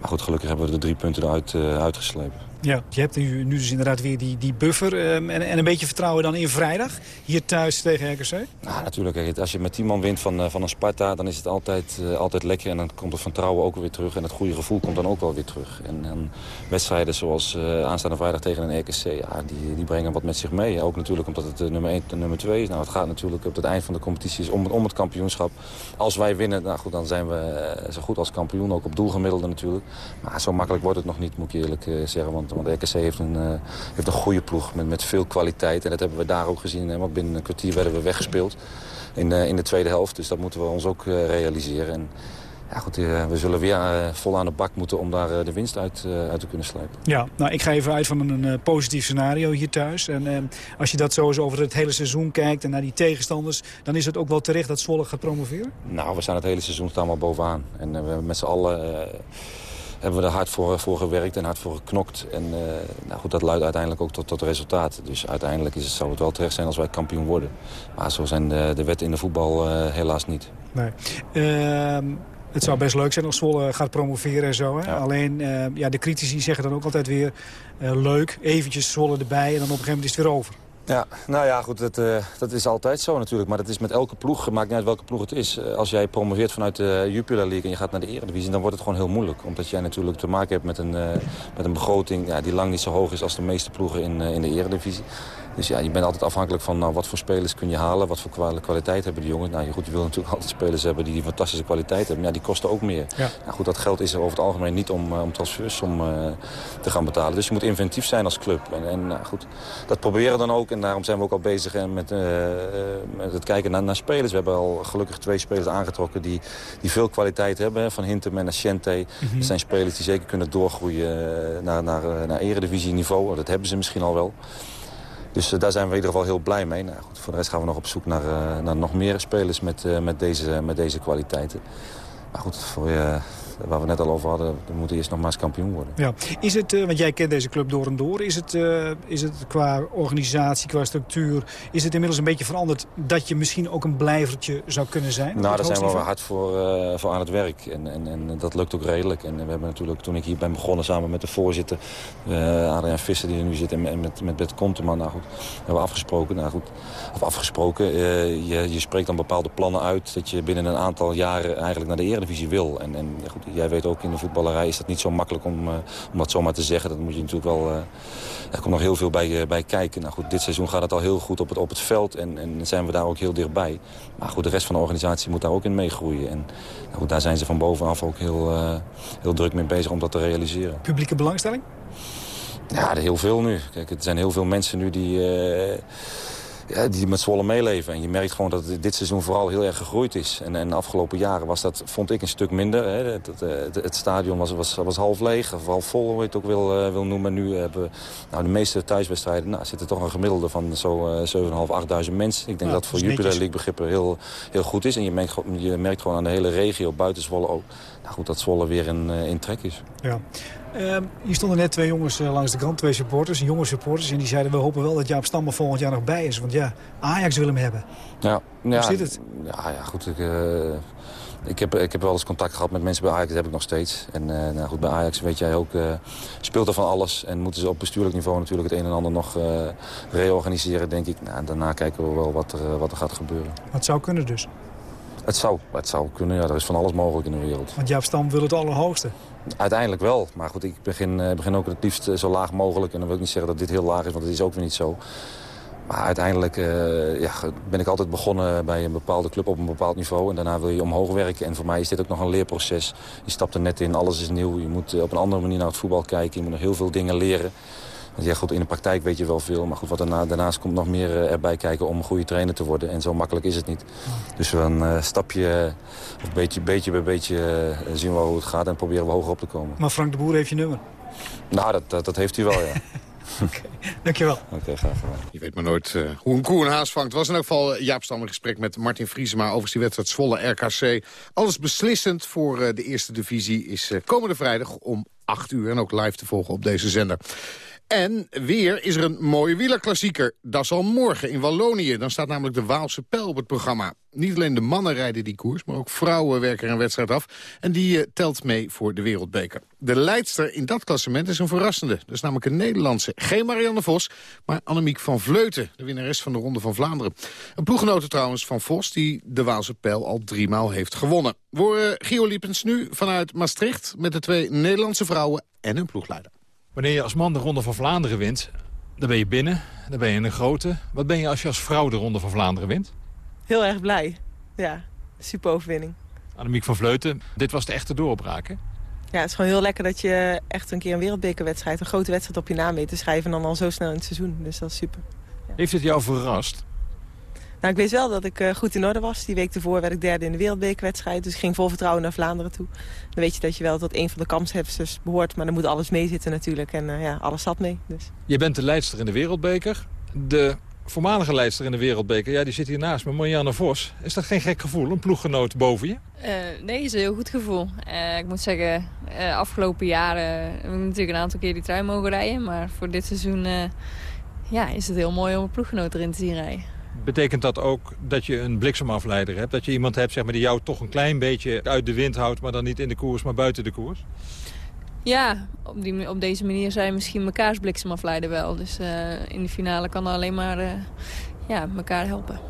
Maar goed, gelukkig hebben we de drie punten eruit uitgeslepen. Ja, je hebt nu, nu dus inderdaad weer die, die buffer um, en, en een beetje vertrouwen dan in vrijdag. Hier thuis tegen RKC. Nou, natuurlijk. Als je met 10 man wint van, uh, van een Sparta, dan is het altijd, uh, altijd lekker. En dan komt het vertrouwen ook weer terug. En het goede gevoel komt dan ook wel weer terug. En, en wedstrijden zoals uh, aanstaande vrijdag tegen een RKC, ja, die, die brengen wat met zich mee. Ook natuurlijk omdat het nummer 1 en nummer 2 is. Nou, het gaat natuurlijk op het eind van de competitie om, om het kampioenschap. Als wij winnen, nou goed, dan zijn we zo goed als kampioen. Ook op doelgemiddelde natuurlijk. Maar zo makkelijk wordt het nog niet, moet ik eerlijk zeggen. Want, want RKC heeft een, uh, heeft een goede ploeg met, met veel kwaliteit. En dat hebben we daar ook gezien. Hè, want binnen een kwartier werden we weggespeeld. in, de, in de tweede helft. Dus dat moeten we ons ook realiseren. En, ja, goed, we zullen weer vol aan de bak moeten om daar de winst uit, uit te kunnen sluiten. Ja, nou, ik ga even uit van een positief scenario hier thuis. En als je dat zo eens over het hele seizoen kijkt en naar die tegenstanders... dan is het ook wel terecht dat Zwolle gaat promoveren? Nou, we staan het hele seizoen staan wel bovenaan. En we hebben met z'n allen hebben we er hard voor, voor gewerkt en hard voor geknokt. En uh, nou goed, dat luidt uiteindelijk ook tot, tot resultaat. Dus uiteindelijk is het, zou het wel terecht zijn als wij kampioen worden. Maar zo zijn de, de wetten in de voetbal uh, helaas niet. Nee. Uh, het zou best leuk zijn als Zwolle gaat promoveren en zo. Hè? Alleen uh, ja, de critici zeggen dan ook altijd weer leuk. Eventjes Zwolle erbij en dan op een gegeven moment is het weer over. Ja, nou ja, goed, dat, uh, dat is altijd zo natuurlijk. Maar dat is met elke ploeg, maakt niet uit welke ploeg het is. Uh, als jij promoveert vanuit de Jupiler League en je gaat naar de Eredivisie... dan wordt het gewoon heel moeilijk. Omdat jij natuurlijk te maken hebt met een, uh, met een begroting... Ja, die lang niet zo hoog is als de meeste ploegen in, in de Eredivisie. Dus ja, je bent altijd afhankelijk van nou, wat voor spelers kun je halen. Wat voor kwaliteit hebben die jongens. Nou, goed, je wil natuurlijk altijd spelers hebben die, die fantastische kwaliteit hebben. Maar ja, die kosten ook meer. Ja. Nou, goed, dat geld is er over het algemeen niet om, om transfers om, uh, te gaan betalen. Dus je moet inventief zijn als club. En, en nou, goed, dat proberen we dan ook. En daarom zijn we ook al bezig met, uh, met het kijken naar, naar, spelers. We hebben al gelukkig twee spelers aangetrokken die, die veel kwaliteit hebben. Van Hintem en Asciente. Mm -hmm. Dat zijn spelers die zeker kunnen doorgroeien naar, naar, naar eredivisie niveau. Dat hebben ze misschien al wel. Dus uh, daar zijn we in ieder geval heel blij mee. Nou, goed, voor de rest gaan we nog op zoek naar, uh, naar nog meer spelers met, uh, met, deze, met deze kwaliteiten. Maar goed, voor je waar we net al over hadden, we moeten eerst nog maar eens kampioen worden. Ja. Is het, uh, want jij kent deze club door en door, is het, uh, is het qua organisatie, qua structuur, is het inmiddels een beetje veranderd dat je misschien ook een blijvertje zou kunnen zijn? Nou, daar zijn we wel hard voor, uh, voor aan het werk en, en, en dat lukt ook redelijk. En we hebben natuurlijk, toen ik hier ben begonnen samen met de voorzitter, Adriaan Visser die er nu zit en met, met, met Bert Konteman, nou goed, hebben we afgesproken, nou goed, of afgesproken, je, je spreekt dan bepaalde plannen uit dat je binnen een aantal jaren eigenlijk naar de Eredivisie wil. En, en ja, goed, jij weet ook, in de voetballerij is dat niet zo makkelijk om, uh, om dat zomaar te zeggen. Dat moet je natuurlijk wel... Uh, er komt nog heel veel bij, uh, bij kijken. Nou goed, dit seizoen gaat het al heel goed op het, op het veld en, en zijn we daar ook heel dichtbij. Maar goed, de rest van de organisatie moet daar ook in meegroeien. En nou goed, daar zijn ze van bovenaf ook heel, heel druk mee bezig om dat te realiseren. Publieke belangstelling? Ja, heel veel nu. Kijk, er zijn heel veel mensen nu die ja, die met Zwolle meeleven. En je merkt gewoon dat dit seizoen vooral heel erg gegroeid is. En, en de afgelopen jaren was dat, vond ik, een stuk minder. Hè. Het, het, het, stadion was, was, was half leeg, of half vol, hoe je het ook wil, uh, wil noemen. Nu hebben we nou, de meeste thuiswedstrijden nou, zitten toch een gemiddelde van zo uh, 7.500, 8.000 mensen. Ik denk ja, dat voor Jupiler League begrippen heel, heel goed is. En je merkt, je merkt gewoon aan de hele regio, buiten Zwolle ook, nou goed, dat Zwolle weer in, uh, in trek is. Ja. Uh, hier stonden net twee jongens uh, langs de kant, twee supporters, jonge supporters. En die zeiden, we hopen wel dat Jaap Stammer volgend jaar nog bij is. Want ja, Ajax wil hem hebben. Ja, Hoe ja, zit het? Ja, ja goed. Ik, uh, ik, heb, ik heb wel eens contact gehad met mensen bij Ajax, dat heb ik nog steeds. En nou goed, bij Ajax weet jij ook, speelt er van alles. En moeten ze op bestuurlijk niveau natuurlijk het een en ander nog reorganiseren, denk ik. Nou, daarna kijken we wel wat er, wat er gaat gebeuren. Wat zou kunnen dus? Het zou, het zou kunnen, ja. Er is van alles mogelijk in de wereld. Want Jaap Stam wil het allerhoogste. Uiteindelijk wel. Maar goed, ik begin, begin ook het liefst zo laag mogelijk. En dan wil ik niet zeggen dat dit heel laag is, want dat is ook weer niet zo. Maar uiteindelijk uh, ja, ben ik altijd begonnen bij een bepaalde club op een bepaald niveau. En daarna wil je omhoog werken. En voor mij is dit ook nog een leerproces. Je stapt er net in, alles is nieuw. Je moet op een andere manier naar het voetbal kijken. Je moet nog heel veel dingen leren. Ja, goed, in de praktijk weet je wel veel. Maar goed, wat daarna, daarnaast komt nog meer uh, erbij kijken om een goede trainer te worden. En zo makkelijk is het niet. Dus we een uh, stapje, of beetje, beetje bij beetje uh, zien we hoe het gaat. En proberen we hoger op te komen. Maar Frank de Boer heeft je nummer? Nou, dat, dat, dat heeft hij wel, ja. Oké, dankjewel. Oké, okay, graag gedaan. Je weet maar nooit uh, hoe een koe een haas vangt. Het was in elk geval Jaap Stam in gesprek met Martin Vriesema... over die wedstrijd Zwolle-RKC. Alles beslissend voor uh, de eerste divisie is uh, komende vrijdag om 8 uur... en ook live te volgen op deze zender. En weer is er een mooie wielerklassieker. Dat is al morgen in Wallonië. Dan staat namelijk de Waalse Pijl op het programma. Niet alleen de mannen rijden die koers, maar ook vrouwen werken een wedstrijd af. En die uh, telt mee voor de wereldbeker. De leidster in dat klassement is een verrassende. Dat is namelijk een Nederlandse. Geen Marianne Vos, maar Annemiek van Vleuten. De winnares van de Ronde van Vlaanderen. Een ploeggenote trouwens van Vos die de Waalse Pijl al driemaal heeft gewonnen. We horen Gio Liepens nu vanuit Maastricht met de twee Nederlandse vrouwen en hun ploegleider. Wanneer je als man de Ronde van Vlaanderen wint, dan ben je binnen. Dan ben je een grote. Wat ben je als je als vrouw de Ronde van Vlaanderen wint? Heel erg blij. Ja, super overwinning. Annemiek van Vleuten, dit was de echte doorbraak, hè? Ja, het is gewoon heel lekker dat je echt een keer een wereldbekerwedstrijd... een grote wedstrijd op je naam weet te schrijven... en dan al zo snel in het seizoen. Dus dat is super. Ja. Heeft het jou verrast? Nou, ik weet wel dat ik goed in orde was. Die week ervoor werd ik derde in de wereldbekerwedstrijd. Dus ik ging vol vertrouwen naar Vlaanderen toe. Dan weet je dat je wel tot een van de kampshebsters behoort. Maar dan moet alles meezitten natuurlijk. En ja, alles zat mee. Dus. Je bent de leidster in de wereldbeker. De voormalige leidster in de wereldbeker, ja, die zit hier naast me, Marianne Vos. Is dat geen gek gevoel, een ploeggenoot boven je? Uh, nee, is een heel goed gevoel. Uh, ik moet zeggen, uh, afgelopen jaren heb ik natuurlijk een aantal keer die trui mogen rijden. Maar voor dit seizoen ja, is het heel mooi om een ploeggenoot erin te zien rijden. Betekent dat ook dat je een bliksemafleider hebt? Dat je iemand hebt zeg maar, die jou toch een klein beetje uit de wind houdt... maar dan niet in de koers, maar buiten de koers? Ja, op, die, op deze manier zijn misschien mekaars bliksemafleider wel. Dus uh, in de finale kan er alleen maar uh, ja, elkaar helpen.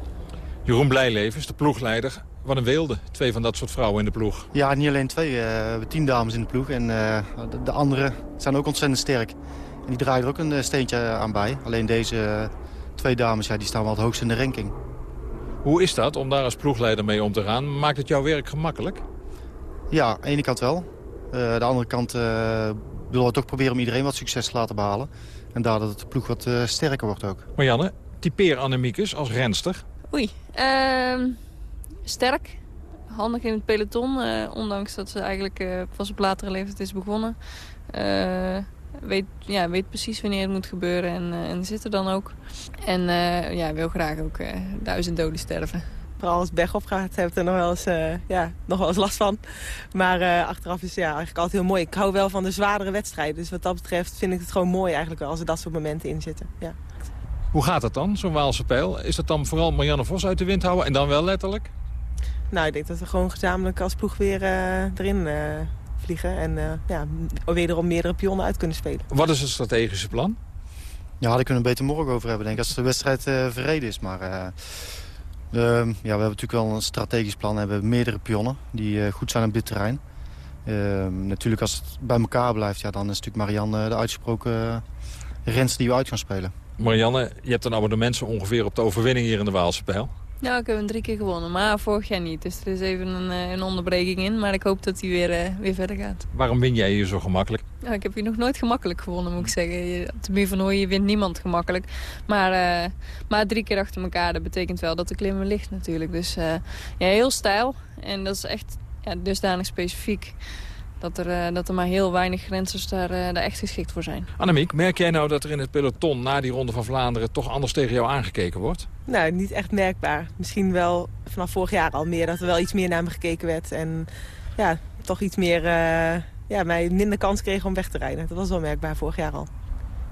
Jeroen Blijleven is de ploegleider. Wat een weelde, twee van dat soort vrouwen in de ploeg. Ja, niet alleen twee. Uh, we hebben tien dames in de ploeg. En de, de anderen zijn ook ontzettend sterk. En die draaien er ook een steentje aan bij. Alleen deze twee dames ja, die staan wel het hoogst in de ranking. Hoe is dat om daar als ploegleider mee om te gaan? Maakt het jouw werk gemakkelijk? Ja, aan de ene kant wel. Uh, de andere kant uh, willen we toch proberen om iedereen wat succes te laten behalen. En daardoor dat de ploeg wat uh, sterker wordt ook. Marianne, typeer Annemiekes als renster. Oei, uh, sterk. Handig in het peloton, ondanks dat ze eigenlijk pas op latere leeftijd is begonnen. Weet, ja, weet precies wanneer het moet gebeuren en, en zit er dan ook. En ja, wil graag ook duizend doden sterven. Vooral als het bergop gaat, heb ik er nog wel eens, uh, ja, nog wel eens last van. Maar uh, achteraf is ja, eigenlijk altijd heel mooi. Ik hou wel van de zwaardere wedstrijden. Dus wat dat betreft vind ik het gewoon mooi eigenlijk wel als er dat soort momenten in zitten. Ja. Hoe gaat dat dan, zo'n Waalse pijl? Is dat dan vooral Marianne Vos uit de wind houden en dan wel letterlijk? Nou, ik denk dat we gewoon gezamenlijk als ploeg weer uh, erin vliegen. En ja, wederom meerdere pionnen uit kunnen spelen. Wat is het strategische plan? Ja, daar kunnen we beter morgen over hebben, denk ik, als de wedstrijd verreden is. Maar Uh, ja, we hebben natuurlijk wel een strategisch plan. We hebben meerdere pionnen die uh, goed zijn op dit terrein. Uh, natuurlijk als het bij elkaar blijft, ja, dan is natuurlijk Marianne de uitgesproken rens die we uit gaan spelen. Marianne, je hebt een abonnement zo ongeveer op de overwinning hier in de Waalse Pijl. Nou, ik heb hem drie keer gewonnen, maar vorig jaar niet. Dus er is even een, eh, een onderbreking in. Maar ik hoop dat hij weer, uh, weer verder gaat. Waarom win jij hier zo gemakkelijk? Nou, ik heb hier nog nooit gemakkelijk gewonnen, moet ik zeggen. Op de muur van Hooy wint niemand gemakkelijk. Maar, uh, maar drie keer achter elkaar, dat betekent wel dat de klimmen ligt natuurlijk. Dus ja, heel stijl. En dat is echt ja, dusdanig specifiek dat er, uh, dat er maar heel weinig grensers daar, uh, daar echt geschikt voor zijn. Annemiek, merk jij nou dat er in het peloton na die Ronde van Vlaanderen... toch anders tegen jou aangekeken wordt? Nou, niet echt merkbaar. Misschien wel vanaf vorig jaar al meer. Dat er wel iets meer naar me gekeken werd. En ja, toch iets meer... Uh, ja, mij minder kans kreeg om weg te rijden. Dat was wel merkbaar vorig jaar al.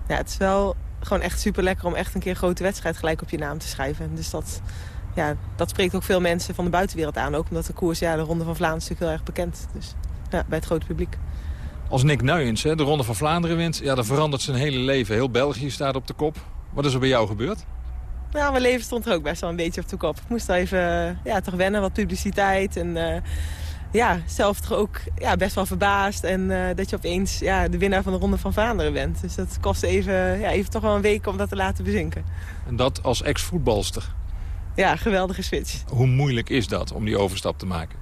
Ja, het is wel gewoon echt super lekker om echt een keer een grote wedstrijd gelijk op je naam te schrijven. Dus dat, ja, dat spreekt ook veel mensen van de buitenwereld aan. Ook omdat de koers, ja, de Ronde van Vlaanderen is natuurlijk heel erg bekend. Dus ja, bij het grote publiek. Als Nick Nuyens de Ronde van Vlaanderen wint, ja, dan verandert zijn hele leven. Heel België staat op de kop. Wat is er bij jou gebeurd? Nou, mijn leven stond er ook best wel een beetje op de kop. Ik moest even ja, toch wennen, wat publiciteit. En uh, ja, zelf toch ook ja, best wel verbaasd. En uh, dat je opeens ja, de winnaar van de Ronde van Vlaanderen bent. Dus dat kostte even, ja, even toch wel een week om dat te laten bezinken. En dat als ex-voetbalster? Ja, geweldige switch. Hoe moeilijk is dat om die overstap te maken?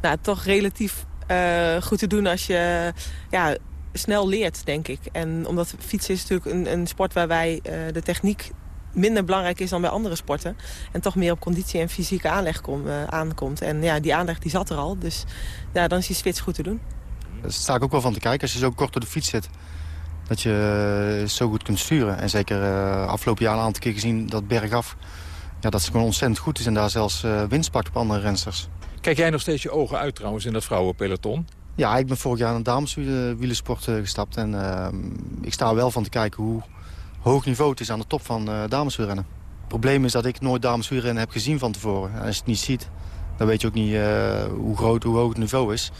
Nou, toch relatief uh, goed te doen als je ja, snel leert, denk ik. En omdat fietsen is natuurlijk een, een sport waar wij uh, de techniek minder belangrijk is dan bij andere sporten. En toch meer op conditie en fysieke aanleg kom, uh, aankomt. En ja, die aanleg die zat er al. Dus ja, dan is die switch goed te doen. Daar sta ik ook wel van te kijken. Als je zo kort op de fiets zit, dat je zo goed kunt sturen. En zeker afgelopen jaar een aantal keer gezien dat bergaf... Ja, dat het gewoon ontzettend goed is en daar zelfs winst pakt op andere rensters. Kijk jij nog steeds je ogen uit trouwens in dat vrouwenpeloton? Ja, ik ben vorig jaar in de dameswielersport uh, gestapt. En uh, ik sta er wel van te kijken hoe hoog niveau het is aan de top van uh, dameswielrennen. Het probleem is dat ik nooit dameswielrennen heb gezien van tevoren. En als je het niet ziet, dan weet je ook niet hoe groot, hoe hoog het niveau is.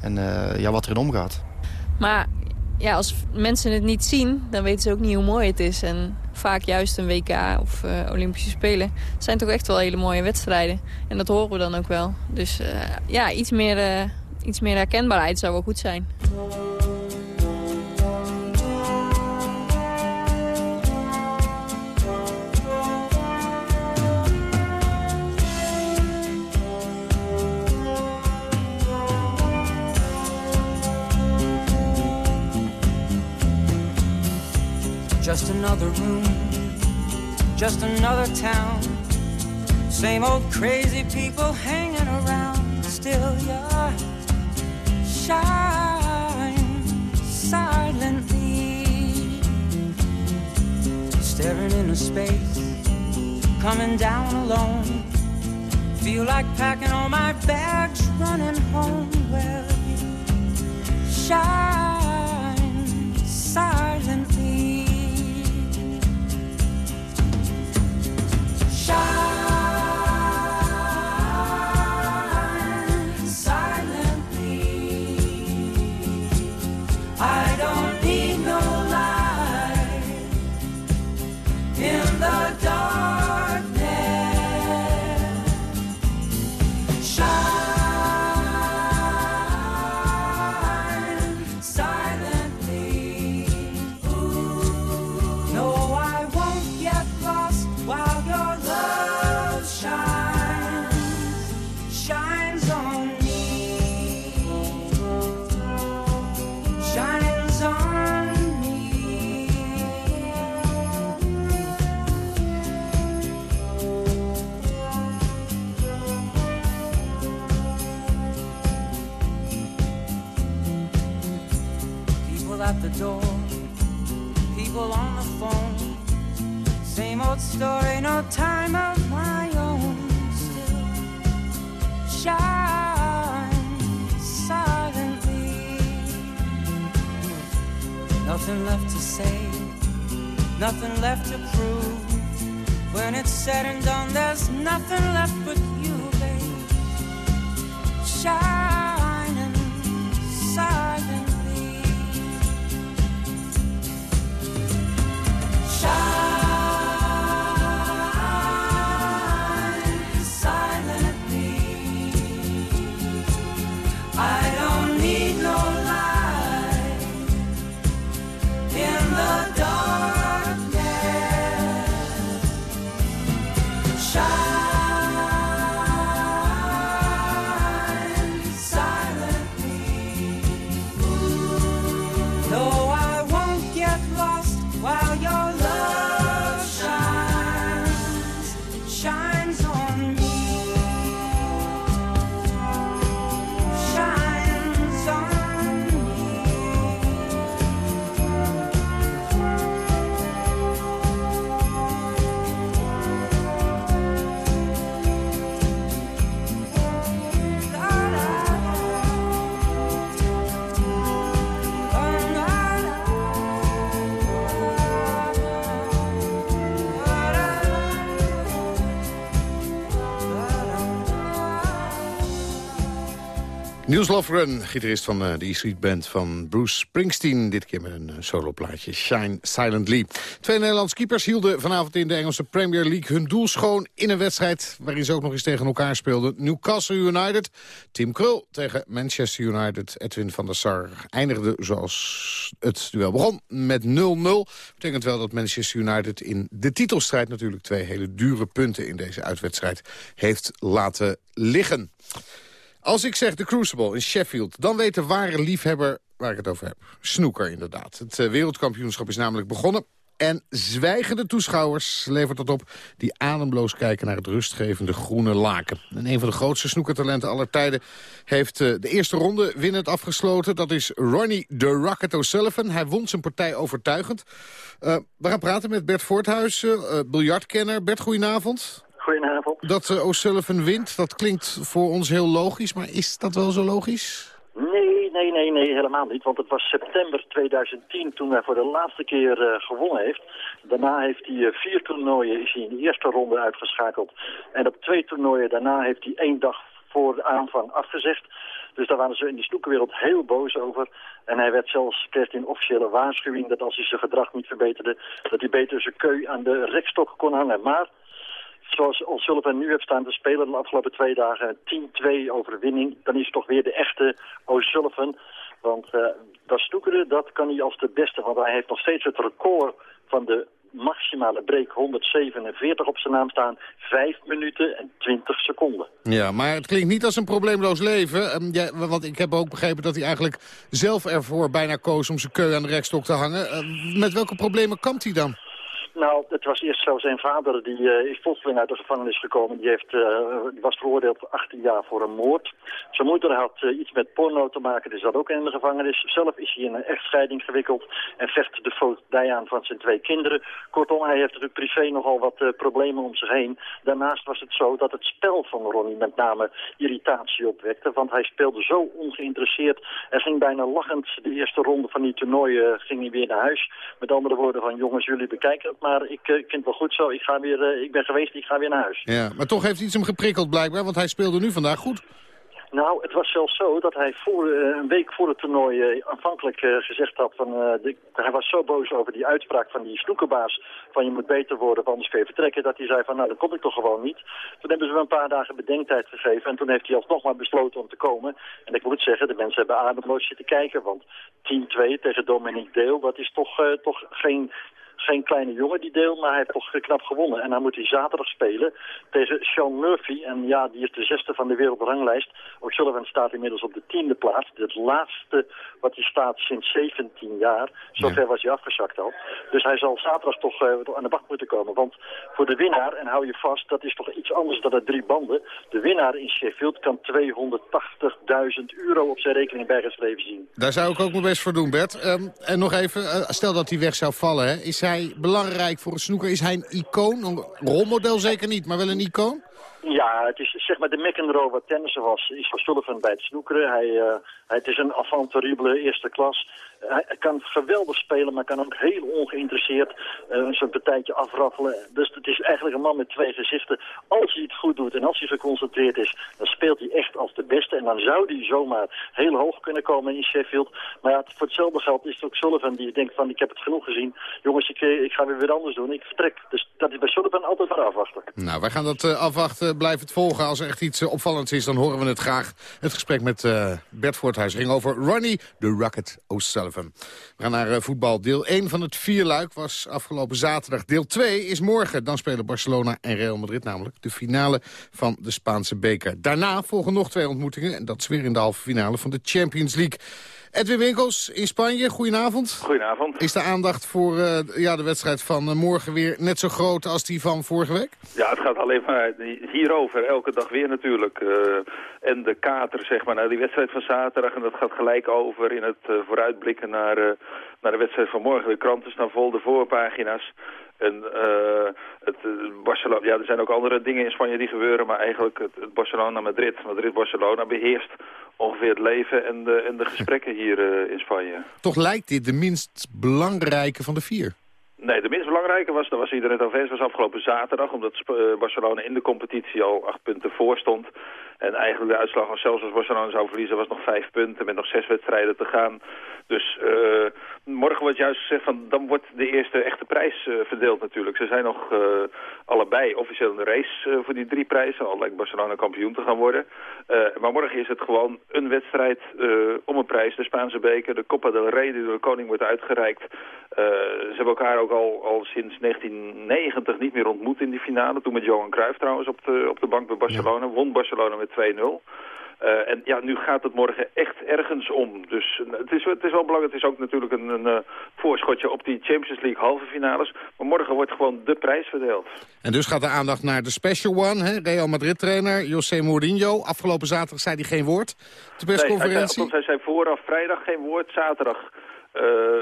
En ja, wat erin omgaat. Maar ja, als mensen het niet zien, dan weten ze ook niet hoe mooi het is. En vaak juist een WK of uh, Olympische Spelen zijn toch echt wel hele mooie wedstrijden. En dat horen we dan ook wel. Dus uh, ja, iets meer, uh, iets meer herkenbaarheid zou wel goed zijn. Just another room, just another town. Same old crazy people hanging around. Still you're shine silently. Staring into space, coming down alone. Feel like packing all my bags, running home. Well, you shine silently. Shine Nothing left to say, nothing left to prove. When it's said and done, there's nothing left but you, babe. Shining Niels Lofgren, gitarist van eh, de E-Street Band van Bruce Springsteen. Dit keer met een eh, soloplaatje, Shine Silently. Twee Nederlandse keepers hielden vanavond in de Engelse Premier League hun doel schoon... in een wedstrijd waarin ze ook nog eens tegen elkaar speelden. Newcastle United, Tim Krul tegen Manchester United. Edwin van der Sar eindigde zoals het duel begon met 0-0. Betekent wel dat Manchester United in de titelstrijd... natuurlijk twee hele dure punten in deze uitwedstrijd heeft laten liggen. Als ik zeg de Crucible in Sheffield, dan weet de ware liefhebber waar ik het over heb. Snoeker inderdaad. Het eh, wereldkampioenschap is namelijk begonnen. En zwijgende toeschouwers levert dat op die ademloos kijken naar het rustgevende groene laken. En een van de grootste snoekertalenten aller tijden heeft eh, de eerste ronde winnend afgesloten. Dat is Ronnie de Rocket O'Sullivan. Hij won zijn partij overtuigend. Eh, we gaan praten met Bert Voorthuizen, eh, biljartkenner. Bert, goedenavond. Goedenavond. Dat uh, O'Sullivan wint, dat klinkt voor ons heel logisch, maar is dat wel zo logisch? Nee, nee, nee, nee, helemaal niet. Want het was september 2010 toen hij voor de laatste keer uh, gewonnen heeft. Daarna heeft hij uh, vier toernooien, is hij in de eerste ronde uitgeschakeld. En op twee toernooien daarna heeft hij één dag voor de aanvang afgezegd. Dus daar waren ze in de snoekenwereld heel boos over. En hij werd zelfs, kreeg een officiële waarschuwing dat als hij zijn gedrag niet verbeterde... dat hij beter zijn keu aan de rekstok kon hangen. Maar zoals O'Sullivan nu heeft staan te spelen de afgelopen twee dagen, 10-2 overwinning, dan is het toch weer de echte O'Sullivan. Want uh, dat snoekeren, dat kan hij als de beste, want hij heeft nog steeds het record van de maximale break 147 op zijn naam staan. 5 minuten en 20 seconden. Ja, maar het klinkt niet als een probleemloos leven. Um, ja, want ik heb ook begrepen dat hij eigenlijk zelf ervoor bijna koos om zijn keu aan de rekstok te hangen. Uh, met welke problemen kampt hij dan? Nou, het was eerst zo. Zijn vader die, uh, is plotseling uit de gevangenis gekomen. Die, heeft, die was veroordeeld voor 18 jaar voor een moord. Zijn moeder had uh, iets met porno te maken. Die zat ook in de gevangenis. Zelf is hij in een echtscheiding gewikkeld. En vecht de voogdij aan van zijn twee kinderen. Kortom, hij heeft natuurlijk privé nogal wat problemen om zich heen. Daarnaast was het zo dat het spel van Ronnie met name irritatie opwekte. Want hij speelde zo ongeïnteresseerd. En ging bijna lachend de eerste ronde van die toernooien ging hij weer naar huis. Met andere woorden van jongens, jullie bekijken het. Ik, uh, ik vind het wel goed zo. Ik, ga weer, uh, ik ben geweest, ik ga weer naar huis. Ja, maar toch heeft iets hem geprikkeld blijkbaar, want hij speelde nu vandaag goed. Nou, het was zelfs zo dat hij voor, uh, een week voor het toernooi aanvankelijk gezegd had... Van, de, hij was zo boos over die uitspraak van die snoekenbaas... van je moet beter worden, anders kun je vertrekken... dat hij zei van nou, dan kom ik toch gewoon niet. Toen hebben ze hem een paar dagen bedenktijd gegeven... en toen heeft hij alsnog maar besloten om te komen. En ik moet zeggen, de mensen hebben ademloos zitten kijken... want 10-2 tegen Dominique Deel, dat is toch, toch geen geen kleine jongen die deel, maar hij heeft toch knap gewonnen. En dan moet hij zaterdag spelen tegen Sean Murphy. En ja, die is de zesde van de wereldranglijst. O'Sullivan staat inmiddels op de tiende plaats. Het laatste wat hij staat sinds 17 jaar. Zover was hij afgezakt al. Dus hij zal zaterdag toch uh, aan de bak moeten komen. Want voor de winnaar, en hou je vast, dat is toch iets anders dan de drie banden. De winnaar in Sheffield kan 280.000 euro op zijn rekening bijgeschreven zien. Daar zou ik ook mijn best voor doen, Bert. Um, en nog even, uh, stel dat hij weg zou vallen, hè. is hij belangrijk voor het snoeker? Is hij een icoon? Een rolmodel zeker niet, maar wel een icoon? Ja, het is zeg maar de McEnroe wat tennissen was, is van bij het snoekeren. Hij, uh, het is een avant terrible eerste klas. Hij kan geweldig spelen, maar kan ook heel ongeïnteresseerd uh, zijn partijtje afraffelen. Dus het is eigenlijk een man met twee gezichten. Als hij het goed doet en als hij geconcentreerd is, dan speelt hij echt als de beste. En dan zou hij zomaar heel hoog kunnen komen in Sheffield. Maar ja, voor hetzelfde geld is het ook Sullivan die denkt van ik heb het genoeg gezien. Jongens, ik, ik ga weer wat anders doen. Ik vertrek. Dus dat is bij Sullivan altijd maar afwachten. Nou, wij gaan dat uh, afwachten. Blijf het volgen. Als er echt iets opvallends is, dan horen we het graag. Het gesprek met Bert Voorthuis ging over Ronnie de Rocket O'Sullivan. We gaan naar uh, voetbal. Deel 1 van het vierluik was afgelopen zaterdag. Deel 2 is morgen. Dan spelen Barcelona en Real Madrid namelijk de finale van de Spaanse beker. Daarna volgen nog twee ontmoetingen. En dat is weer in de halve finale van de Champions League. Edwin Winkels in Spanje, goedenavond. Goedenavond. Is de aandacht voor uh, ja, de wedstrijd van uh, morgen weer net zo groot als die van vorige week? Ja, het gaat alleen maar hierover, elke dag weer natuurlijk. Uh, en de kater, zeg maar, naar die wedstrijd van zaterdag. En dat gaat gelijk over in het vooruitblikken naar, naar de wedstrijd van morgen. De kranten staan vol, de voorpagina's. En uh, het, Barcelona, ja, er zijn ook andere dingen in Spanje die gebeuren, maar eigenlijk het, het Barcelona-Madrid, Madrid-Barcelona beheerst ongeveer het leven en de, en de gesprekken hier uh, in Spanje. Toch lijkt dit de minst belangrijke van de vier? Nee, de minst belangrijke was, daar was iedereen het over was afgelopen zaterdag, omdat Barcelona in de competitie al acht punten voor stond. En eigenlijk de uitslag was zelfs als Barcelona zou verliezen, was nog vijf punten met nog zes wedstrijden te gaan. Dus uh, morgen wordt juist gezegd van, dan wordt de eerste echte prijs uh, verdeeld natuurlijk. Ze zijn nog uh, allebei officieel in de race voor die drie prijzen, al lijkt Barcelona kampioen te gaan worden. maar morgen is het gewoon een wedstrijd om een prijs, de Spaanse beker, de Copa del Rey die door de koning wordt uitgereikt. ze hebben elkaar ook al, al sinds 1990 niet meer ontmoet in die finale. Toen met Johan Cruijff trouwens op de, op de bank bij Barcelona. Ja. Won Barcelona met 2-0. Uh, en ja, nu gaat het morgen echt ergens om. Dus uh, het, is, het is wel belangrijk. Het is ook natuurlijk een, een uh, voorschotje op die Champions League halve finales. Maar morgen wordt gewoon de prijs verdeeld. En dus gaat de aandacht naar de special one. Hè? Real Madrid-trainer José Mourinho. Afgelopen zaterdag zei hij geen woord. De persconferentie. Nee, hij, zei, hij zei vooraf vrijdag geen woord. Zaterdag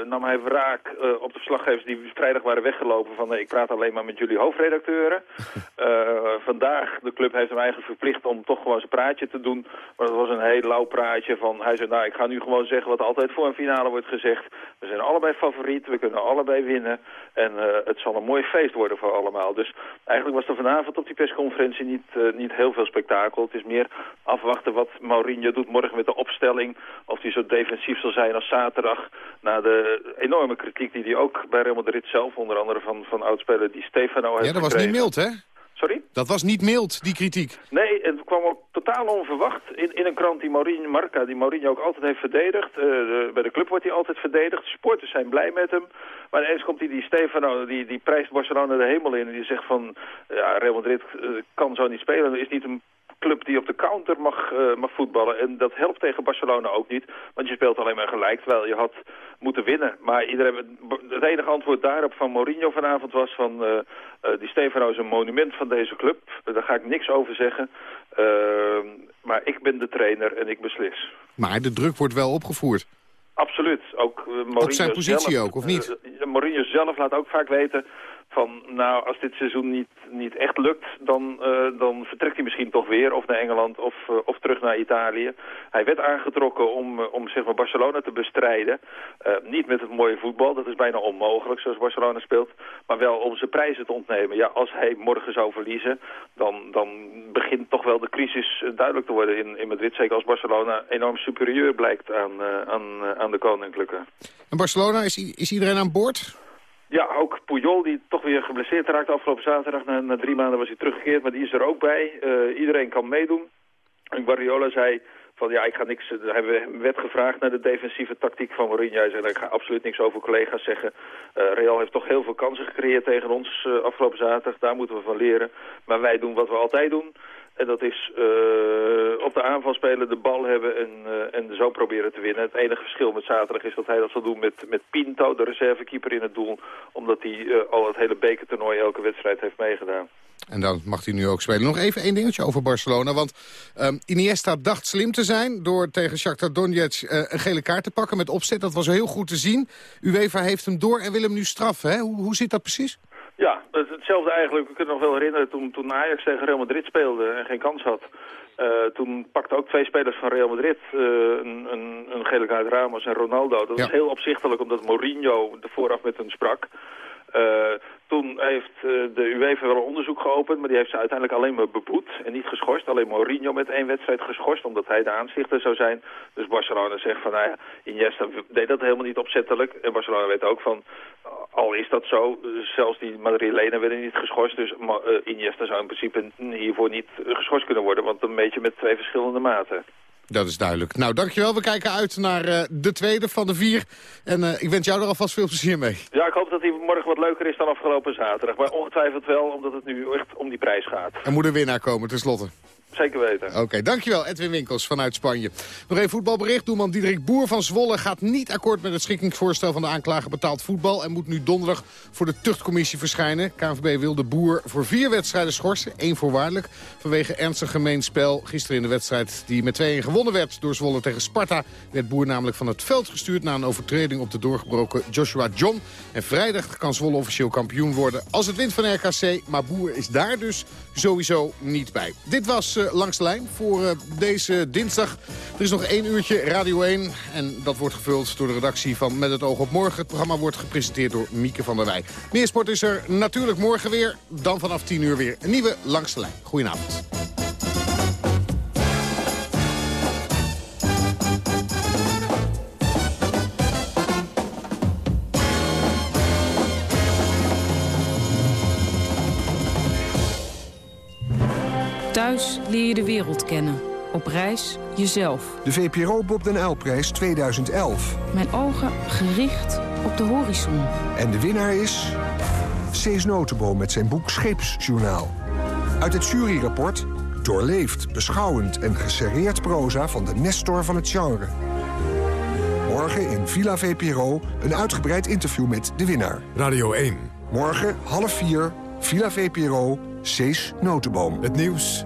nam hij wraak uh, op de verslaggevers die vrijdag waren weggelopen van uh, ik praat alleen maar met jullie hoofdredacteuren. vandaag, de club heeft hem eigenlijk verplicht om toch gewoon zijn praatje te doen. Maar dat was een heel lauw praatje van, hij zei nou ik ga nu gewoon zeggen wat altijd voor een finale wordt gezegd. We zijn allebei favoriet, we kunnen allebei winnen en het zal een mooi feest worden voor allemaal. Dus eigenlijk was er vanavond op die persconferentie niet, niet heel veel spektakel. Het is meer afwachten wat Mourinho doet morgen met de opstelling. Of hij zo defensief zal zijn als zaterdag na de enorme kritiek die hij ook bij Real Madrid zelf, onder andere van, van oudspeler die Stefano heeft Ja, dat was niet mild, hè? Sorry? Dat was niet mild, die kritiek. Nee, het kwam ook totaal onverwacht in, in een krant die Mourinho, Marca, die Mourinho ook altijd heeft verdedigd. Uh, de, bij de club wordt hij altijd verdedigd. De supporters zijn blij met hem. Maar ineens komt hij die Stefano, die, die prijst Barcelona de hemel in. En die zegt van, ja, Real Madrid uh, kan zo niet spelen. Er is niet een club die op de counter mag, uh, mag voetballen. En dat helpt tegen Barcelona ook niet, want je speelt alleen maar gelijk, terwijl je had moeten winnen. Maar iedereen, het enige antwoord daarop van Mourinho vanavond was van... Uh, uh, die Stefano is een monument van deze club, daar ga ik niks over zeggen. maar ik ben de trainer en ik beslis. Maar de druk wordt wel opgevoerd. Absoluut. Ook, Mourinho Op zijn positie zelf, ook, of niet? Mourinho zelf laat ook vaak weten van, nou, als dit seizoen niet, niet echt lukt, dan, uh, dan vertrekt hij misschien toch weer, of naar Engeland of, uh, of terug naar Italië. Hij werd aangetrokken om, uh, om zeg maar Barcelona te bestrijden. niet met het mooie voetbal, dat is bijna onmogelijk zoals Barcelona speelt, maar wel om zijn prijzen te ontnemen. Ja, als hij morgen zou verliezen, dan, dan begint toch wel de crisis duidelijk te worden in, in Madrid. Zeker als Barcelona enorm superieur blijkt aan, aan, aan de koninklijke. En Barcelona, is, is iedereen aan boord? Ja, ook Puyol, die toch weer geblesseerd raakte afgelopen zaterdag. Na, na, drie maanden was hij teruggekeerd, maar die is er ook bij. Uh, iedereen kan meedoen. En Guardiola zei van ja, ik ga niks... We hebben gevraagd naar de defensieve tactiek van Mourinho. Hij zei, ik ga absoluut niks over collega's zeggen. Uh, Real heeft toch heel veel kansen gecreëerd tegen ons uh, afgelopen zaterdag. Daar moeten we van leren. Maar wij doen wat we altijd doen. En dat is uh, op de aanval spelen, de bal hebben en, uh, en zo proberen te winnen. Het enige verschil met zaterdag is dat hij dat zal doen met, met Pinto, de reservekeeper in het doel. Omdat hij uh, al het hele bekertoernooi elke wedstrijd heeft meegedaan. En dan mag hij nu ook spelen. Nog even één dingetje over Barcelona. Want um, Iniesta dacht slim te zijn door tegen Shakhtar Donetsk een gele kaart te pakken met opzet. Dat was heel goed te zien. UEFA heeft hem door en wil hem nu straffen. Hè? Hoe, hoe zit dat precies? Ja, hetzelfde eigenlijk. We kunnen nog wel herinneren toen, toen Ajax tegen Real Madrid speelde en geen kans had. Uh, toen pakten ook twee spelers van Real Madrid uh, een, een, een gele kaart, Ramos en Ronaldo. Dat ja. was heel opzichtelijk omdat Mourinho er vooraf met hen sprak. Uh, toen heeft de UEFA wel een onderzoek geopend, maar die heeft ze uiteindelijk alleen maar beboet en niet geschorst. Alleen Mourinho met één wedstrijd geschorst, omdat hij de aanzichter zou zijn. Dus Barcelona zegt van, nou ja, Iniesta deed dat helemaal niet opzettelijk. En Barcelona weet ook van, al is dat zo, zelfs die Madrilenen werden niet geschorst. Dus uh, Iniesta zou in principe hiervoor niet geschorst kunnen worden, want een beetje met twee verschillende maten. Dat is duidelijk. Nou, dankjewel. We kijken uit naar uh, de tweede van de vier. En uh, ik wens jou er alvast veel plezier mee. Ja, ik hoop dat hij morgen wat leuker is dan afgelopen zaterdag. Maar ongetwijfeld wel, omdat het nu echt om die prijs gaat. Er moet een winnaar komen, tenslotte. Zeker weten. Oké, dankjewel Edwin Winkels vanuit Spanje. Nog even voetbalbericht. Doelman Diederik Boer van Zwolle gaat niet akkoord met het schikkingsvoorstel van de aanklager betaald voetbal... en moet nu donderdag voor de tuchtcommissie verschijnen. KNVB wil de Boer voor vier wedstrijden schorsen, één voorwaardelijk... vanwege ernstig gemeen spel. Gisteren in de wedstrijd die met 2-1 gewonnen werd door Zwolle tegen Sparta... werd Boer namelijk van het veld gestuurd na een overtreding op de doorgebroken Joshua John. En vrijdag kan Zwolle officieel kampioen worden als het wint van RKC. Maar Boer is daar dus sowieso niet bij. Dit was uh, Langs de Lijn voor uh, deze dinsdag. Er is nog één uurtje Radio 1 en dat wordt gevuld door de redactie van Met het oog op morgen. Het programma wordt gepresenteerd door Mieke van der Wij. Meer sport is er natuurlijk morgen weer. Dan vanaf 10 uur weer een nieuwe Langs de Lijn. Goedenavond. Thuis leer je de wereld kennen. Op reis jezelf. De VPRO Bob den Uylprijs 2011. Mijn ogen gericht op de horizon. En de winnaar is... Cees Notenboom met zijn boek Scheepsjournaal. Uit het juryrapport... doorleefd, beschouwend en geserreerd proza van de Nestor van het genre. Morgen in Villa VPRO een uitgebreid interview met de winnaar. Radio 1. Morgen half vier, Villa VPRO, Cees Notenboom. Het nieuws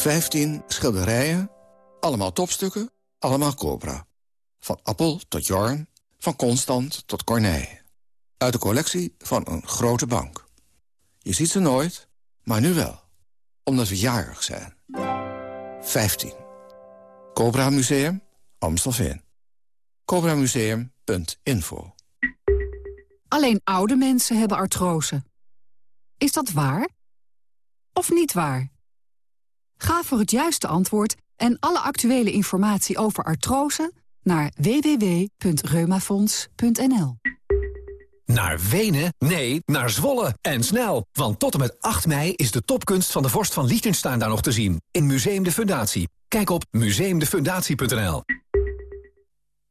Vijftien schilderijen, allemaal topstukken, allemaal Cobra. Van Appel tot Jorn, van Constant tot Corneille. Uit de collectie van een grote bank. Je ziet ze nooit, maar nu wel. Omdat we jarig zijn. 15. Cobra Museum, Amstelveen. cobramuseum.info. Alleen oude mensen hebben artrose. Is dat waar? Of niet waar? Ga voor het juiste antwoord en alle actuele informatie over artrose naar www.reumafonds.nl. Naar Wenen? Nee, naar Zwolle. En snel, want tot en met 8 mei is de topkunst van de vorst van Liechtenstein daar nog te zien. In Museum de Fundatie. Kijk op museumdefundatie.nl.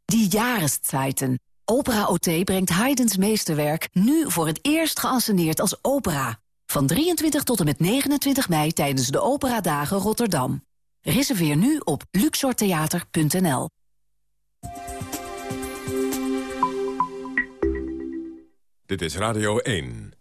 Die Jahreszeiten. Opera OT brengt Haydn's meesterwerk nu voor het eerst geanceneerd als opera. Van 23 tot en met 29 mei tijdens de Operadagen Rotterdam. Reserveer nu op luxortheater.nl. Dit is Radio 1.